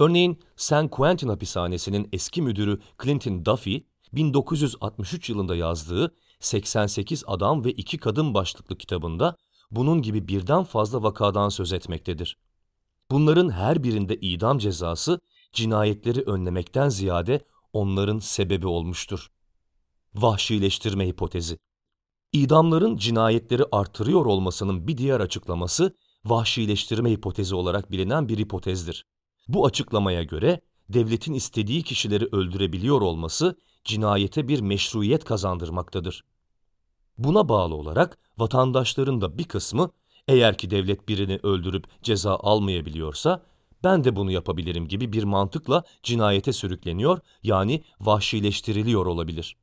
Örneğin San Quentin hapishanesinin eski müdürü Clinton Duffy, 1963 yılında yazdığı 88 Adam ve 2 Kadın başlıklı kitabında bunun gibi birden fazla vakadan söz etmektedir. Bunların her birinde idam cezası cinayetleri önlemekten ziyade onların sebebi olmuştur. Vahşileştirme hipotezi. İdamların cinayetleri artırıyor olmasının bir diğer açıklaması vahşileştirme hipotezi olarak bilinen bir hipotezdir. Bu açıklamaya göre devletin istediği kişileri öldürebiliyor olması cinayete bir meşruiyet kazandırmaktadır. Buna bağlı olarak vatandaşların da bir kısmı eğer ki devlet birini öldürüp ceza almayabiliyorsa ben de bunu yapabilirim gibi bir mantıkla cinayete sürükleniyor yani vahşileştiriliyor olabilir.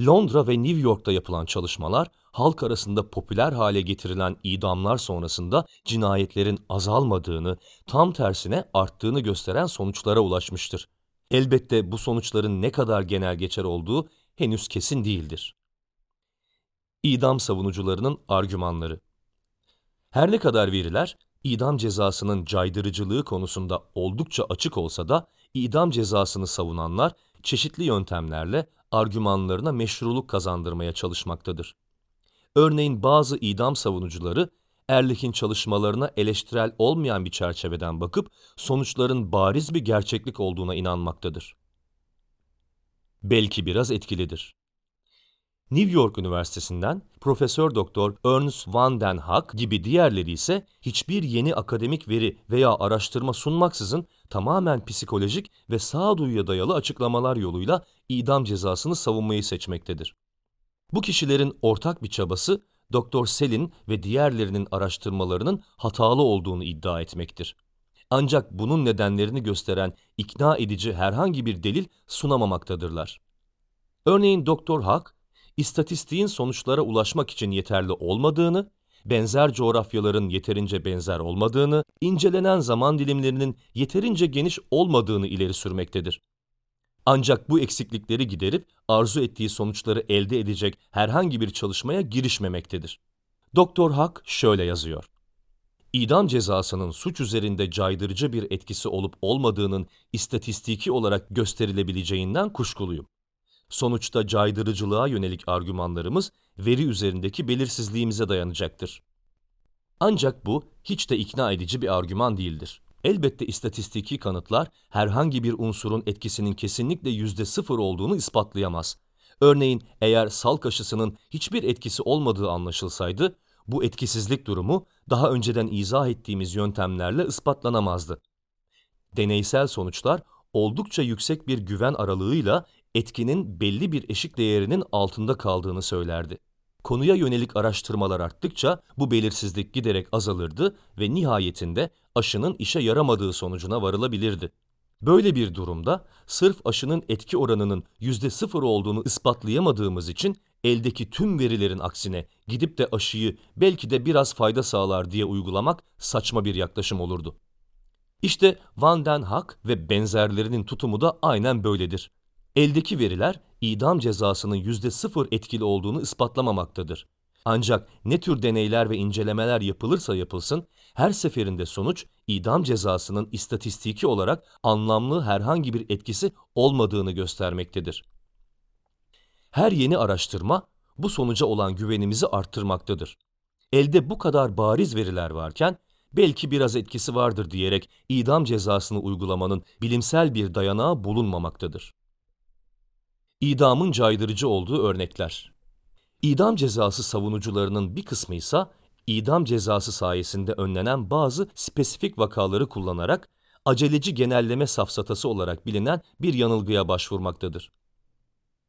Londra ve New York'ta yapılan çalışmalar halk arasında popüler hale getirilen idamlar sonrasında cinayetlerin azalmadığını, tam tersine arttığını gösteren sonuçlara ulaşmıştır. Elbette bu sonuçların ne kadar genel geçer olduğu henüz kesin değildir. İdam savunucularının argümanları Her ne kadar veriler idam cezasının caydırıcılığı konusunda oldukça açık olsa da idam cezasını savunanlar çeşitli yöntemlerle argümanlarına meşruluk kazandırmaya çalışmaktadır. Örneğin bazı idam savunucuları Erlich'in çalışmalarına eleştirel olmayan bir çerçeveden bakıp sonuçların bariz bir gerçeklik olduğuna inanmaktadır. Belki biraz etkilidir. New York Üniversitesi'nden Profesör Doktor Ernst van den Haag gibi diğerleri ise hiçbir yeni akademik veri veya araştırma sunmaksızın tamamen psikolojik ve sağduyuya dayalı açıklamalar yoluyla idam cezasını savunmayı seçmektedir. Bu kişilerin ortak bir çabası Doktor Selin ve diğerlerinin araştırmalarının hatalı olduğunu iddia etmektir. Ancak bunun nedenlerini gösteren ikna edici herhangi bir delil sunamamaktadırlar. Örneğin Doktor Hak, istatistiğin sonuçlara ulaşmak için yeterli olmadığını, benzer coğrafyaların yeterince benzer olmadığını, incelenen zaman dilimlerinin yeterince geniş olmadığını ileri sürmektedir. Ancak bu eksiklikleri giderip arzu ettiği sonuçları elde edecek herhangi bir çalışmaya girişmemektedir. Doktor Hak şöyle yazıyor. İdam cezasının suç üzerinde caydırıcı bir etkisi olup olmadığının istatistiki olarak gösterilebileceğinden kuşkuluyum. Sonuçta caydırıcılığa yönelik argümanlarımız veri üzerindeki belirsizliğimize dayanacaktır. Ancak bu hiç de ikna edici bir argüman değildir. Elbette istatistiki kanıtlar herhangi bir unsurun etkisinin kesinlikle yüzde sıfır olduğunu ispatlayamaz. Örneğin eğer salk aşısının hiçbir etkisi olmadığı anlaşılsaydı, bu etkisizlik durumu daha önceden izah ettiğimiz yöntemlerle ispatlanamazdı. Deneysel sonuçlar oldukça yüksek bir güven aralığıyla etkinin belli bir eşik değerinin altında kaldığını söylerdi. Konuya yönelik araştırmalar arttıkça bu belirsizlik giderek azalırdı ve nihayetinde aşının işe yaramadığı sonucuna varılabilirdi. Böyle bir durumda sırf aşının etki oranının yüzde sıfır olduğunu ispatlayamadığımız için eldeki tüm verilerin aksine gidip de aşıyı belki de biraz fayda sağlar diye uygulamak saçma bir yaklaşım olurdu. İşte Van den Hak ve benzerlerinin tutumu da aynen böyledir. Eldeki veriler idam cezasının yüzde sıfır etkili olduğunu ispatlamamaktadır. Ancak ne tür deneyler ve incelemeler yapılırsa yapılsın, her seferinde sonuç idam cezasının istatistiki olarak anlamlı herhangi bir etkisi olmadığını göstermektedir. Her yeni araştırma bu sonuca olan güvenimizi arttırmaktadır. Elde bu kadar bariz veriler varken belki biraz etkisi vardır diyerek idam cezasını uygulamanın bilimsel bir dayanağı bulunmamaktadır. İdamın caydırıcı olduğu örnekler. İdam cezası savunucularının bir kısmı ise idam cezası sayesinde önlenen bazı spesifik vakaları kullanarak aceleci genelleme safsatası olarak bilinen bir yanılgıya başvurmaktadır.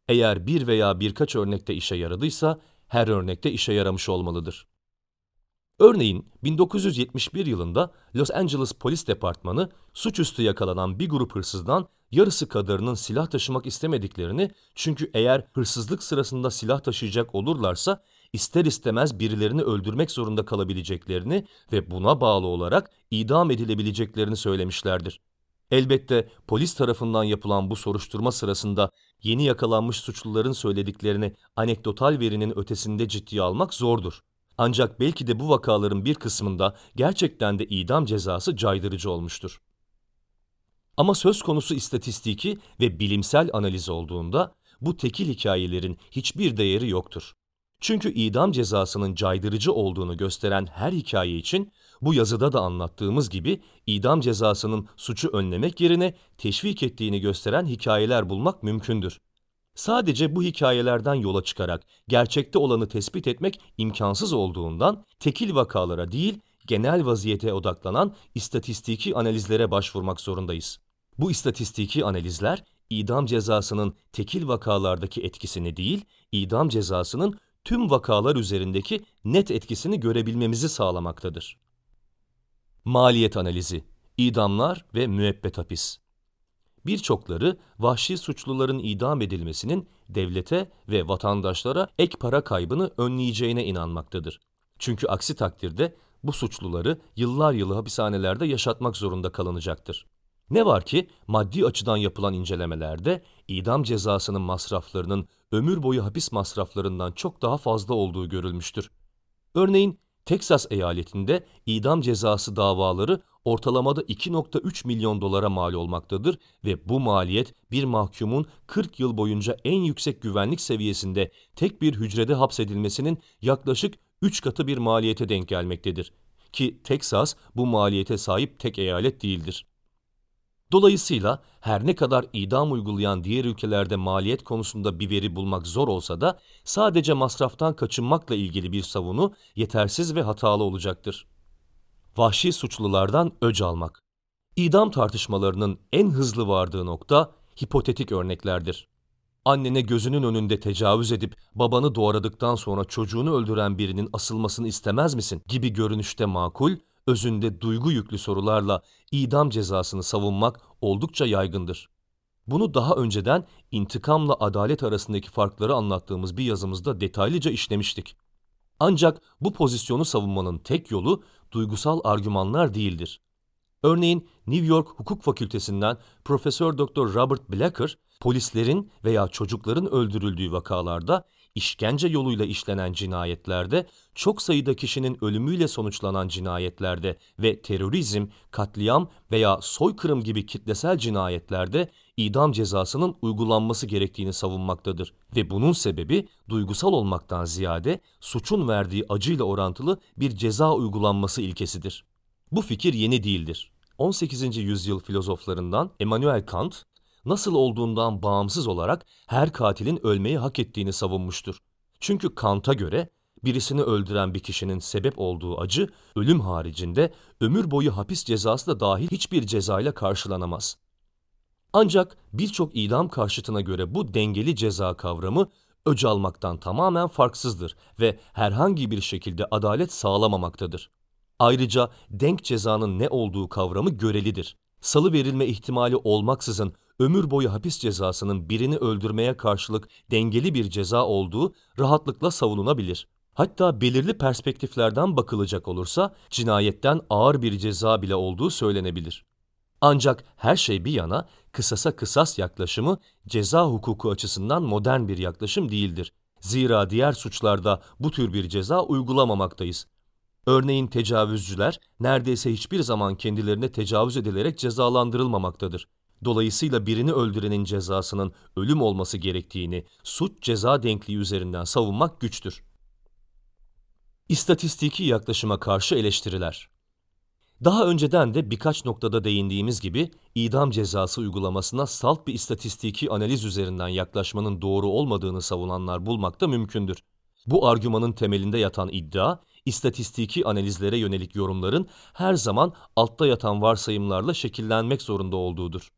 Eğer bir veya birkaç örnekte işe yaradıysa her örnekte işe yaramış olmalıdır. Örneğin 1971 yılında Los Angeles Polis Departmanı suçüstü yakalanan bir grup hırsızdan yarısı kadarının silah taşımak istemediklerini çünkü eğer hırsızlık sırasında silah taşıyacak olurlarsa ister istemez birilerini öldürmek zorunda kalabileceklerini ve buna bağlı olarak idam edilebileceklerini söylemişlerdir. Elbette polis tarafından yapılan bu soruşturma sırasında yeni yakalanmış suçluların söylediklerini anekdotal verinin ötesinde ciddiye almak zordur. Ancak belki de bu vakaların bir kısmında gerçekten de idam cezası caydırıcı olmuştur. Ama söz konusu istatistiki ve bilimsel analiz olduğunda bu tekil hikayelerin hiçbir değeri yoktur. Çünkü idam cezasının caydırıcı olduğunu gösteren her hikaye için bu yazıda da anlattığımız gibi idam cezasının suçu önlemek yerine teşvik ettiğini gösteren hikayeler bulmak mümkündür. Sadece bu hikayelerden yola çıkarak gerçekte olanı tespit etmek imkansız olduğundan tekil vakalara değil genel vaziyete odaklanan istatistiki analizlere başvurmak zorundayız. Bu istatistiki analizler idam cezasının tekil vakalardaki etkisini değil, idam cezasının tüm vakalar üzerindeki net etkisini görebilmemizi sağlamaktadır. Maliyet analizi, idamlar ve müebbet hapis. Birçokları vahşi suçluların idam edilmesinin devlete ve vatandaşlara ek para kaybını önleyeceğine inanmaktadır. Çünkü aksi takdirde bu suçluları yıllar yılı hapishanelerde yaşatmak zorunda kalınacaktır. Ne var ki maddi açıdan yapılan incelemelerde idam cezasının masraflarının ömür boyu hapis masraflarından çok daha fazla olduğu görülmüştür. Örneğin Teksas eyaletinde idam cezası davaları ortalamada 2.3 milyon dolara mal olmaktadır ve bu maliyet bir mahkumun 40 yıl boyunca en yüksek güvenlik seviyesinde tek bir hücrede hapsedilmesinin yaklaşık 3 katı bir maliyete denk gelmektedir. Ki Teksas bu maliyete sahip tek eyalet değildir. Dolayısıyla her ne kadar idam uygulayan diğer ülkelerde maliyet konusunda bir veri bulmak zor olsa da sadece masraftan kaçınmakla ilgili bir savunu yetersiz ve hatalı olacaktır. Vahşi suçlulardan öc almak. İdam tartışmalarının en hızlı vardığı nokta hipotetik örneklerdir. Annene gözünün önünde tecavüz edip babanı doğradıktan sonra çocuğunu öldüren birinin asılmasını istemez misin gibi görünüşte makul, özünde duygu yüklü sorularla idam cezasını savunmak oldukça yaygındır. Bunu daha önceden intikamla adalet arasındaki farkları anlattığımız bir yazımızda detaylıca işlemiştik. Ancak bu pozisyonu savunmanın tek yolu duygusal argümanlar değildir. Örneğin New York Hukuk Fakültesinden Profesör Dr. Robert Blacker, polislerin veya çocukların öldürüldüğü vakalarda işkence yoluyla işlenen cinayetlerde, çok sayıda kişinin ölümüyle sonuçlanan cinayetlerde ve terörizm, katliam veya soykırım gibi kitlesel cinayetlerde idam cezasının uygulanması gerektiğini savunmaktadır ve bunun sebebi duygusal olmaktan ziyade suçun verdiği acıyla orantılı bir ceza uygulanması ilkesidir. Bu fikir yeni değildir. 18. yüzyıl filozoflarından Immanuel Kant, nasıl olduğundan bağımsız olarak her katilin ölmeyi hak ettiğini savunmuştur. Çünkü Kant'a göre birisini öldüren bir kişinin sebep olduğu acı, ölüm haricinde ömür boyu hapis cezası da dahil hiçbir cezayla karşılanamaz. Ancak birçok idam karşıtına göre bu dengeli ceza kavramı öc almaktan tamamen farksızdır ve herhangi bir şekilde adalet sağlamamaktadır. Ayrıca denk cezanın ne olduğu kavramı görelidir. Salı verilme ihtimali olmaksızın ömür boyu hapis cezasının birini öldürmeye karşılık dengeli bir ceza olduğu rahatlıkla savunulabilir. Hatta belirli perspektiflerden bakılacak olursa cinayetten ağır bir ceza bile olduğu söylenebilir. Ancak her şey bir yana kısasa kısas yaklaşımı ceza hukuku açısından modern bir yaklaşım değildir. Zira diğer suçlarda bu tür bir ceza uygulamamaktayız. Örneğin tecavüzcüler neredeyse hiçbir zaman kendilerine tecavüz edilerek cezalandırılmamaktadır. Dolayısıyla birini öldürenin cezasının ölüm olması gerektiğini suç ceza denkliği üzerinden savunmak güçtür. İstatistiki yaklaşıma karşı eleştiriler daha önceden de birkaç noktada değindiğimiz gibi idam cezası uygulamasına salt bir istatistiki analiz üzerinden yaklaşmanın doğru olmadığını savunanlar bulmak da mümkündür. Bu argümanın temelinde yatan iddia, istatistiki analizlere yönelik yorumların her zaman altta yatan varsayımlarla şekillenmek zorunda olduğudur.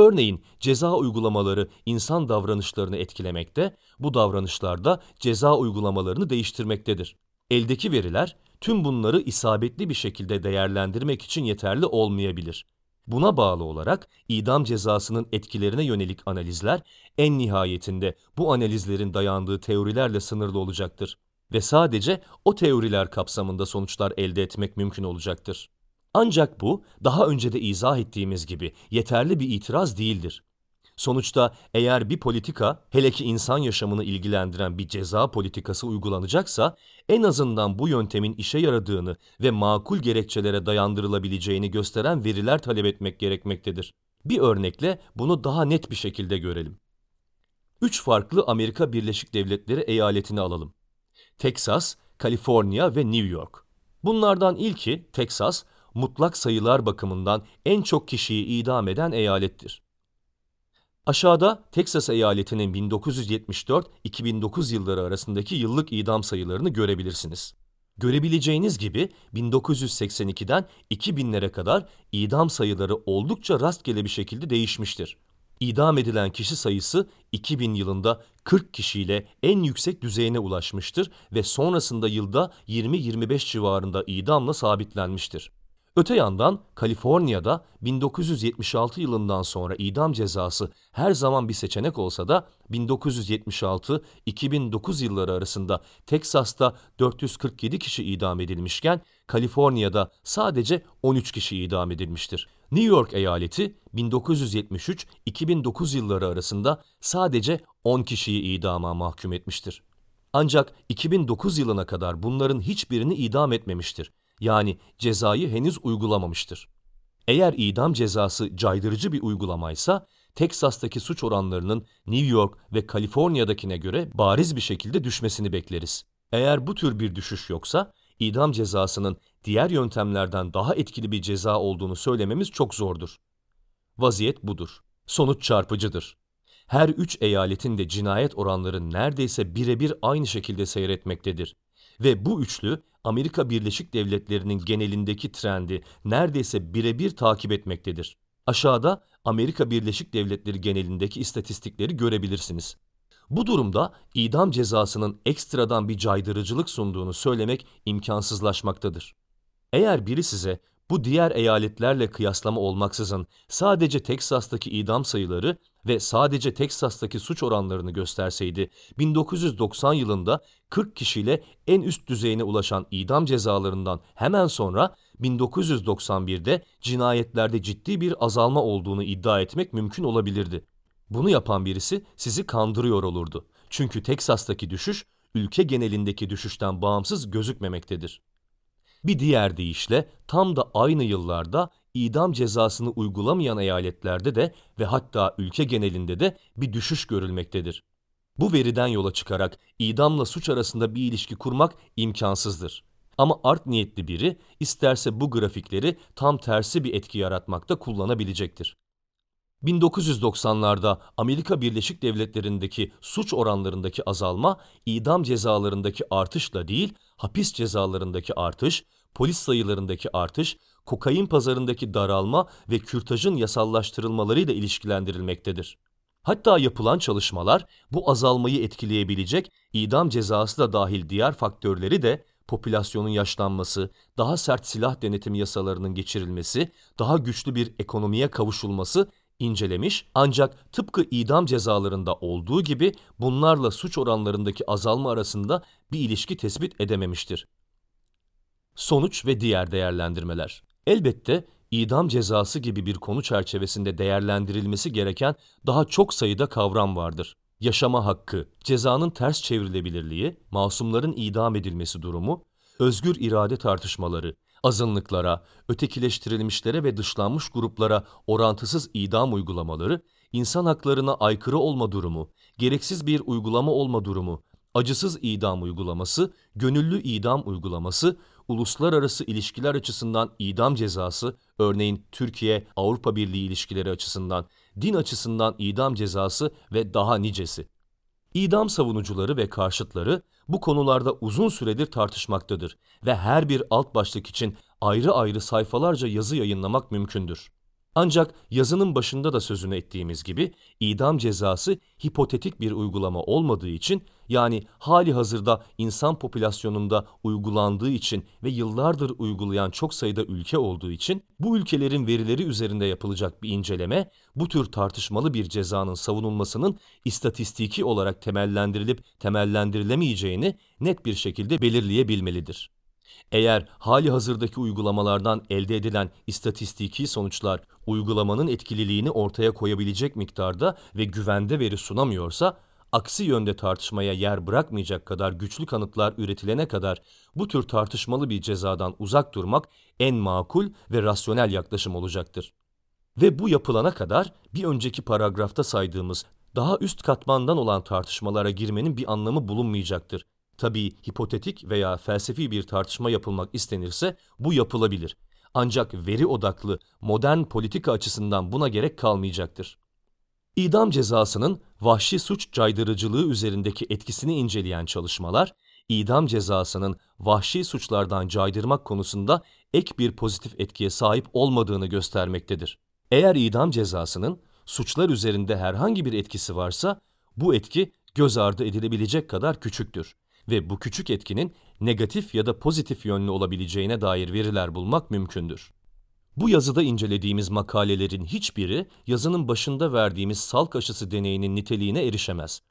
Örneğin ceza uygulamaları insan davranışlarını etkilemekte, bu davranışlar da ceza uygulamalarını değiştirmektedir. Eldeki veriler tüm bunları isabetli bir şekilde değerlendirmek için yeterli olmayabilir. Buna bağlı olarak idam cezasının etkilerine yönelik analizler en nihayetinde bu analizlerin dayandığı teorilerle sınırlı olacaktır ve sadece o teoriler kapsamında sonuçlar elde etmek mümkün olacaktır. Ancak bu daha önce de izah ettiğimiz gibi yeterli bir itiraz değildir. Sonuçta eğer bir politika, hele ki insan yaşamını ilgilendiren bir ceza politikası uygulanacaksa, en azından bu yöntemin işe yaradığını ve makul gerekçelere dayandırılabileceğini gösteren veriler talep etmek gerekmektedir. Bir örnekle bunu daha net bir şekilde görelim. Üç farklı Amerika Birleşik Devletleri eyaletini alalım. Texas, Kaliforniya ve New York. Bunlardan ilki Texas, mutlak sayılar bakımından en çok kişiyi idam eden eyalettir. Aşağıda Teksas eyaletinin 1974-2009 yılları arasındaki yıllık idam sayılarını görebilirsiniz. Görebileceğiniz gibi 1982'den 2000'lere kadar idam sayıları oldukça rastgele bir şekilde değişmiştir. İdam edilen kişi sayısı 2000 yılında 40 kişiyle en yüksek düzeyine ulaşmıştır ve sonrasında yılda 20-25 civarında idamla sabitlenmiştir. Öte yandan Kaliforniya'da 1976 yılından sonra idam cezası her zaman bir seçenek olsa da 1976-2009 yılları arasında Teksas'ta 447 kişi idam edilmişken Kaliforniya'da sadece 13 kişi idam edilmiştir. New York eyaleti 1973-2009 yılları arasında sadece 10 kişiyi idama mahkum etmiştir. Ancak 2009 yılına kadar bunların hiçbirini idam etmemiştir yani cezayı henüz uygulamamıştır. Eğer idam cezası caydırıcı bir uygulamaysa, Teksas'taki suç oranlarının New York ve Kaliforniya'dakine göre bariz bir şekilde düşmesini bekleriz. Eğer bu tür bir düşüş yoksa, idam cezasının diğer yöntemlerden daha etkili bir ceza olduğunu söylememiz çok zordur. Vaziyet budur. Sonuç çarpıcıdır. Her üç eyaletin de cinayet oranları neredeyse birebir aynı şekilde seyretmektedir. Ve bu üçlü Amerika Birleşik Devletleri'nin genelindeki trendi neredeyse birebir takip etmektedir. Aşağıda Amerika Birleşik Devletleri genelindeki istatistikleri görebilirsiniz. Bu durumda idam cezasının ekstradan bir caydırıcılık sunduğunu söylemek imkansızlaşmaktadır. Eğer biri size bu diğer eyaletlerle kıyaslama olmaksızın sadece Teksas'taki idam sayıları ve sadece Teksas'taki suç oranlarını gösterseydi 1990 yılında 40 kişiyle en üst düzeyine ulaşan idam cezalarından hemen sonra 1991'de cinayetlerde ciddi bir azalma olduğunu iddia etmek mümkün olabilirdi. Bunu yapan birisi sizi kandırıyor olurdu. Çünkü Teksas'taki düşüş ülke genelindeki düşüşten bağımsız gözükmemektedir. Bir diğer deyişle tam da aynı yıllarda idam cezasını uygulamayan eyaletlerde de ve hatta ülke genelinde de bir düşüş görülmektedir. Bu veriden yola çıkarak idamla suç arasında bir ilişki kurmak imkansızdır. Ama art niyetli biri isterse bu grafikleri tam tersi bir etki yaratmakta kullanabilecektir. 1990'larda Amerika Birleşik Devletleri'ndeki suç oranlarındaki azalma idam cezalarındaki artışla değil, hapis cezalarındaki artış, polis sayılarındaki artış, kokain pazarındaki daralma ve kürtajın yasallaştırılmalarıyla ilişkilendirilmektedir. Hatta yapılan çalışmalar bu azalmayı etkileyebilecek idam cezası da dahil diğer faktörleri de popülasyonun yaşlanması, daha sert silah denetimi yasalarının geçirilmesi, daha güçlü bir ekonomiye kavuşulması incelemiş ancak tıpkı idam cezalarında olduğu gibi bunlarla suç oranlarındaki azalma arasında bir ilişki tespit edememiştir. Sonuç ve diğer değerlendirmeler. Elbette idam cezası gibi bir konu çerçevesinde değerlendirilmesi gereken daha çok sayıda kavram vardır. Yaşama hakkı, cezanın ters çevrilebilirliği, masumların idam edilmesi durumu, özgür irade tartışmaları, azınlıklara, ötekileştirilmişlere ve dışlanmış gruplara orantısız idam uygulamaları, insan haklarına aykırı olma durumu, gereksiz bir uygulama olma durumu, acısız idam uygulaması, gönüllü idam uygulaması, uluslararası ilişkiler açısından idam cezası, örneğin Türkiye-Avrupa Birliği ilişkileri açısından, din açısından idam cezası ve daha nicesi. İdam savunucuları ve karşıtları bu konularda uzun süredir tartışmaktadır ve her bir alt başlık için ayrı ayrı sayfalarca yazı yayınlamak mümkündür. Ancak yazının başında da sözünü ettiğimiz gibi idam cezası hipotetik bir uygulama olmadığı için yani hali hazırda insan popülasyonunda uygulandığı için ve yıllardır uygulayan çok sayıda ülke olduğu için bu ülkelerin verileri üzerinde yapılacak bir inceleme bu tür tartışmalı bir cezanın savunulmasının istatistiki olarak temellendirilip temellendirilemeyeceğini net bir şekilde belirleyebilmelidir. Eğer hali hazırdaki uygulamalardan elde edilen istatistiki sonuçlar uygulamanın etkililiğini ortaya koyabilecek miktarda ve güvende veri sunamıyorsa, aksi yönde tartışmaya yer bırakmayacak kadar güçlü kanıtlar üretilene kadar bu tür tartışmalı bir cezadan uzak durmak en makul ve rasyonel yaklaşım olacaktır. Ve bu yapılana kadar bir önceki paragrafta saydığımız daha üst katmandan olan tartışmalara girmenin bir anlamı bulunmayacaktır. Tabii hipotetik veya felsefi bir tartışma yapılmak istenirse bu yapılabilir. Ancak veri odaklı modern politika açısından buna gerek kalmayacaktır. İdam cezasının vahşi suç caydırıcılığı üzerindeki etkisini inceleyen çalışmalar, idam cezasının vahşi suçlardan caydırmak konusunda ek bir pozitif etkiye sahip olmadığını göstermektedir. Eğer idam cezasının suçlar üzerinde herhangi bir etkisi varsa, bu etki göz ardı edilebilecek kadar küçüktür ve bu küçük etkinin negatif ya da pozitif yönlü olabileceğine dair veriler bulmak mümkündür. Bu yazıda incelediğimiz makalelerin hiçbiri yazının başında verdiğimiz salk aşısı deneyinin niteliğine erişemez.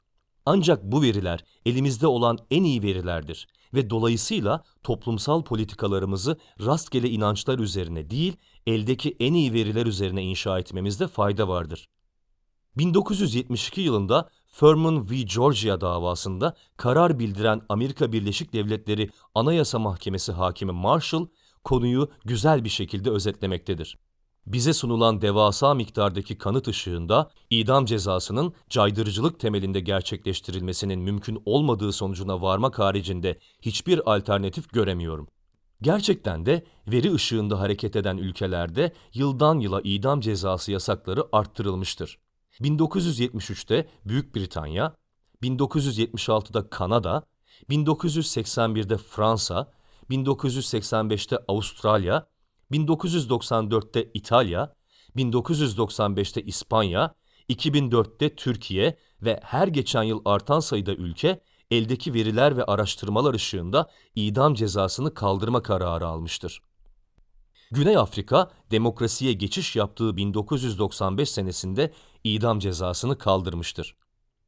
Ancak bu veriler elimizde olan en iyi verilerdir ve dolayısıyla toplumsal politikalarımızı rastgele inançlar üzerine değil, eldeki en iyi veriler üzerine inşa etmemizde fayda vardır. 1972 yılında Furman v. Georgia davasında karar bildiren Amerika Birleşik Devletleri Anayasa Mahkemesi hakimi Marshall konuyu güzel bir şekilde özetlemektedir. Bize sunulan devasa miktardaki kanıt ışığında idam cezasının caydırıcılık temelinde gerçekleştirilmesinin mümkün olmadığı sonucuna varmak haricinde hiçbir alternatif göremiyorum. Gerçekten de veri ışığında hareket eden ülkelerde yıldan yıla idam cezası yasakları arttırılmıştır. 1973'te Büyük Britanya, 1976'da Kanada, 1981'de Fransa, 1985'te Avustralya, 1994'te İtalya, 1995'te İspanya, 2004'te Türkiye ve her geçen yıl artan sayıda ülke eldeki veriler ve araştırmalar ışığında idam cezasını kaldırma kararı almıştır. Güney Afrika demokrasiye geçiş yaptığı 1995 senesinde idam cezasını kaldırmıştır.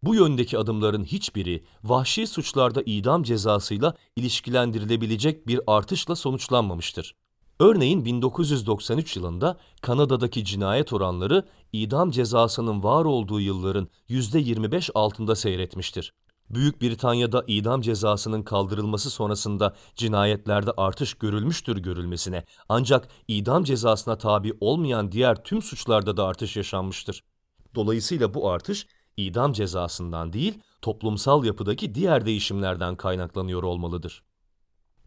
Bu yöndeki adımların hiçbiri vahşi suçlarda idam cezasıyla ilişkilendirilebilecek bir artışla sonuçlanmamıştır. Örneğin 1993 yılında Kanada'daki cinayet oranları idam cezasının var olduğu yılların %25 altında seyretmiştir. Büyük Britanya'da idam cezasının kaldırılması sonrasında cinayetlerde artış görülmüştür görülmesine ancak idam cezasına tabi olmayan diğer tüm suçlarda da artış yaşanmıştır. Dolayısıyla bu artış idam cezasından değil, toplumsal yapıdaki diğer değişimlerden kaynaklanıyor olmalıdır.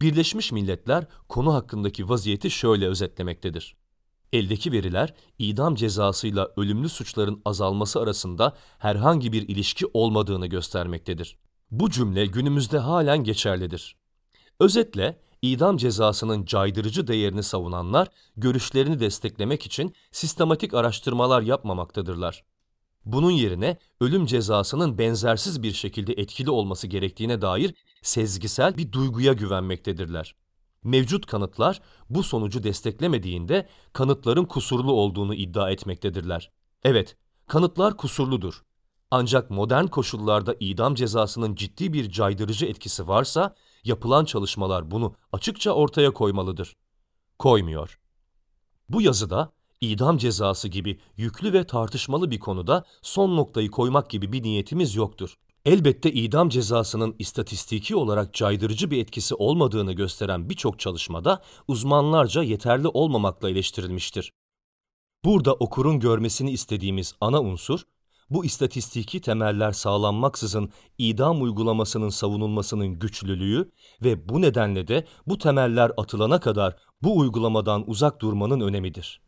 Birleşmiş Milletler konu hakkındaki vaziyeti şöyle özetlemektedir. Eldeki veriler idam cezasıyla ölümlü suçların azalması arasında herhangi bir ilişki olmadığını göstermektedir. Bu cümle günümüzde halen geçerlidir. Özetle idam cezasının caydırıcı değerini savunanlar görüşlerini desteklemek için sistematik araştırmalar yapmamaktadırlar. Bunun yerine ölüm cezasının benzersiz bir şekilde etkili olması gerektiğine dair sezgisel bir duyguya güvenmektedirler. Mevcut kanıtlar bu sonucu desteklemediğinde kanıtların kusurlu olduğunu iddia etmektedirler. Evet, kanıtlar kusurludur. Ancak modern koşullarda idam cezasının ciddi bir caydırıcı etkisi varsa yapılan çalışmalar bunu açıkça ortaya koymalıdır. Koymuyor. Bu yazıda idam cezası gibi yüklü ve tartışmalı bir konuda son noktayı koymak gibi bir niyetimiz yoktur. Elbette idam cezasının istatistiki olarak caydırıcı bir etkisi olmadığını gösteren birçok çalışmada uzmanlarca yeterli olmamakla eleştirilmiştir. Burada okurun görmesini istediğimiz ana unsur, bu istatistiki temeller sağlanmaksızın idam uygulamasının savunulmasının güçlülüğü ve bu nedenle de bu temeller atılana kadar bu uygulamadan uzak durmanın önemidir.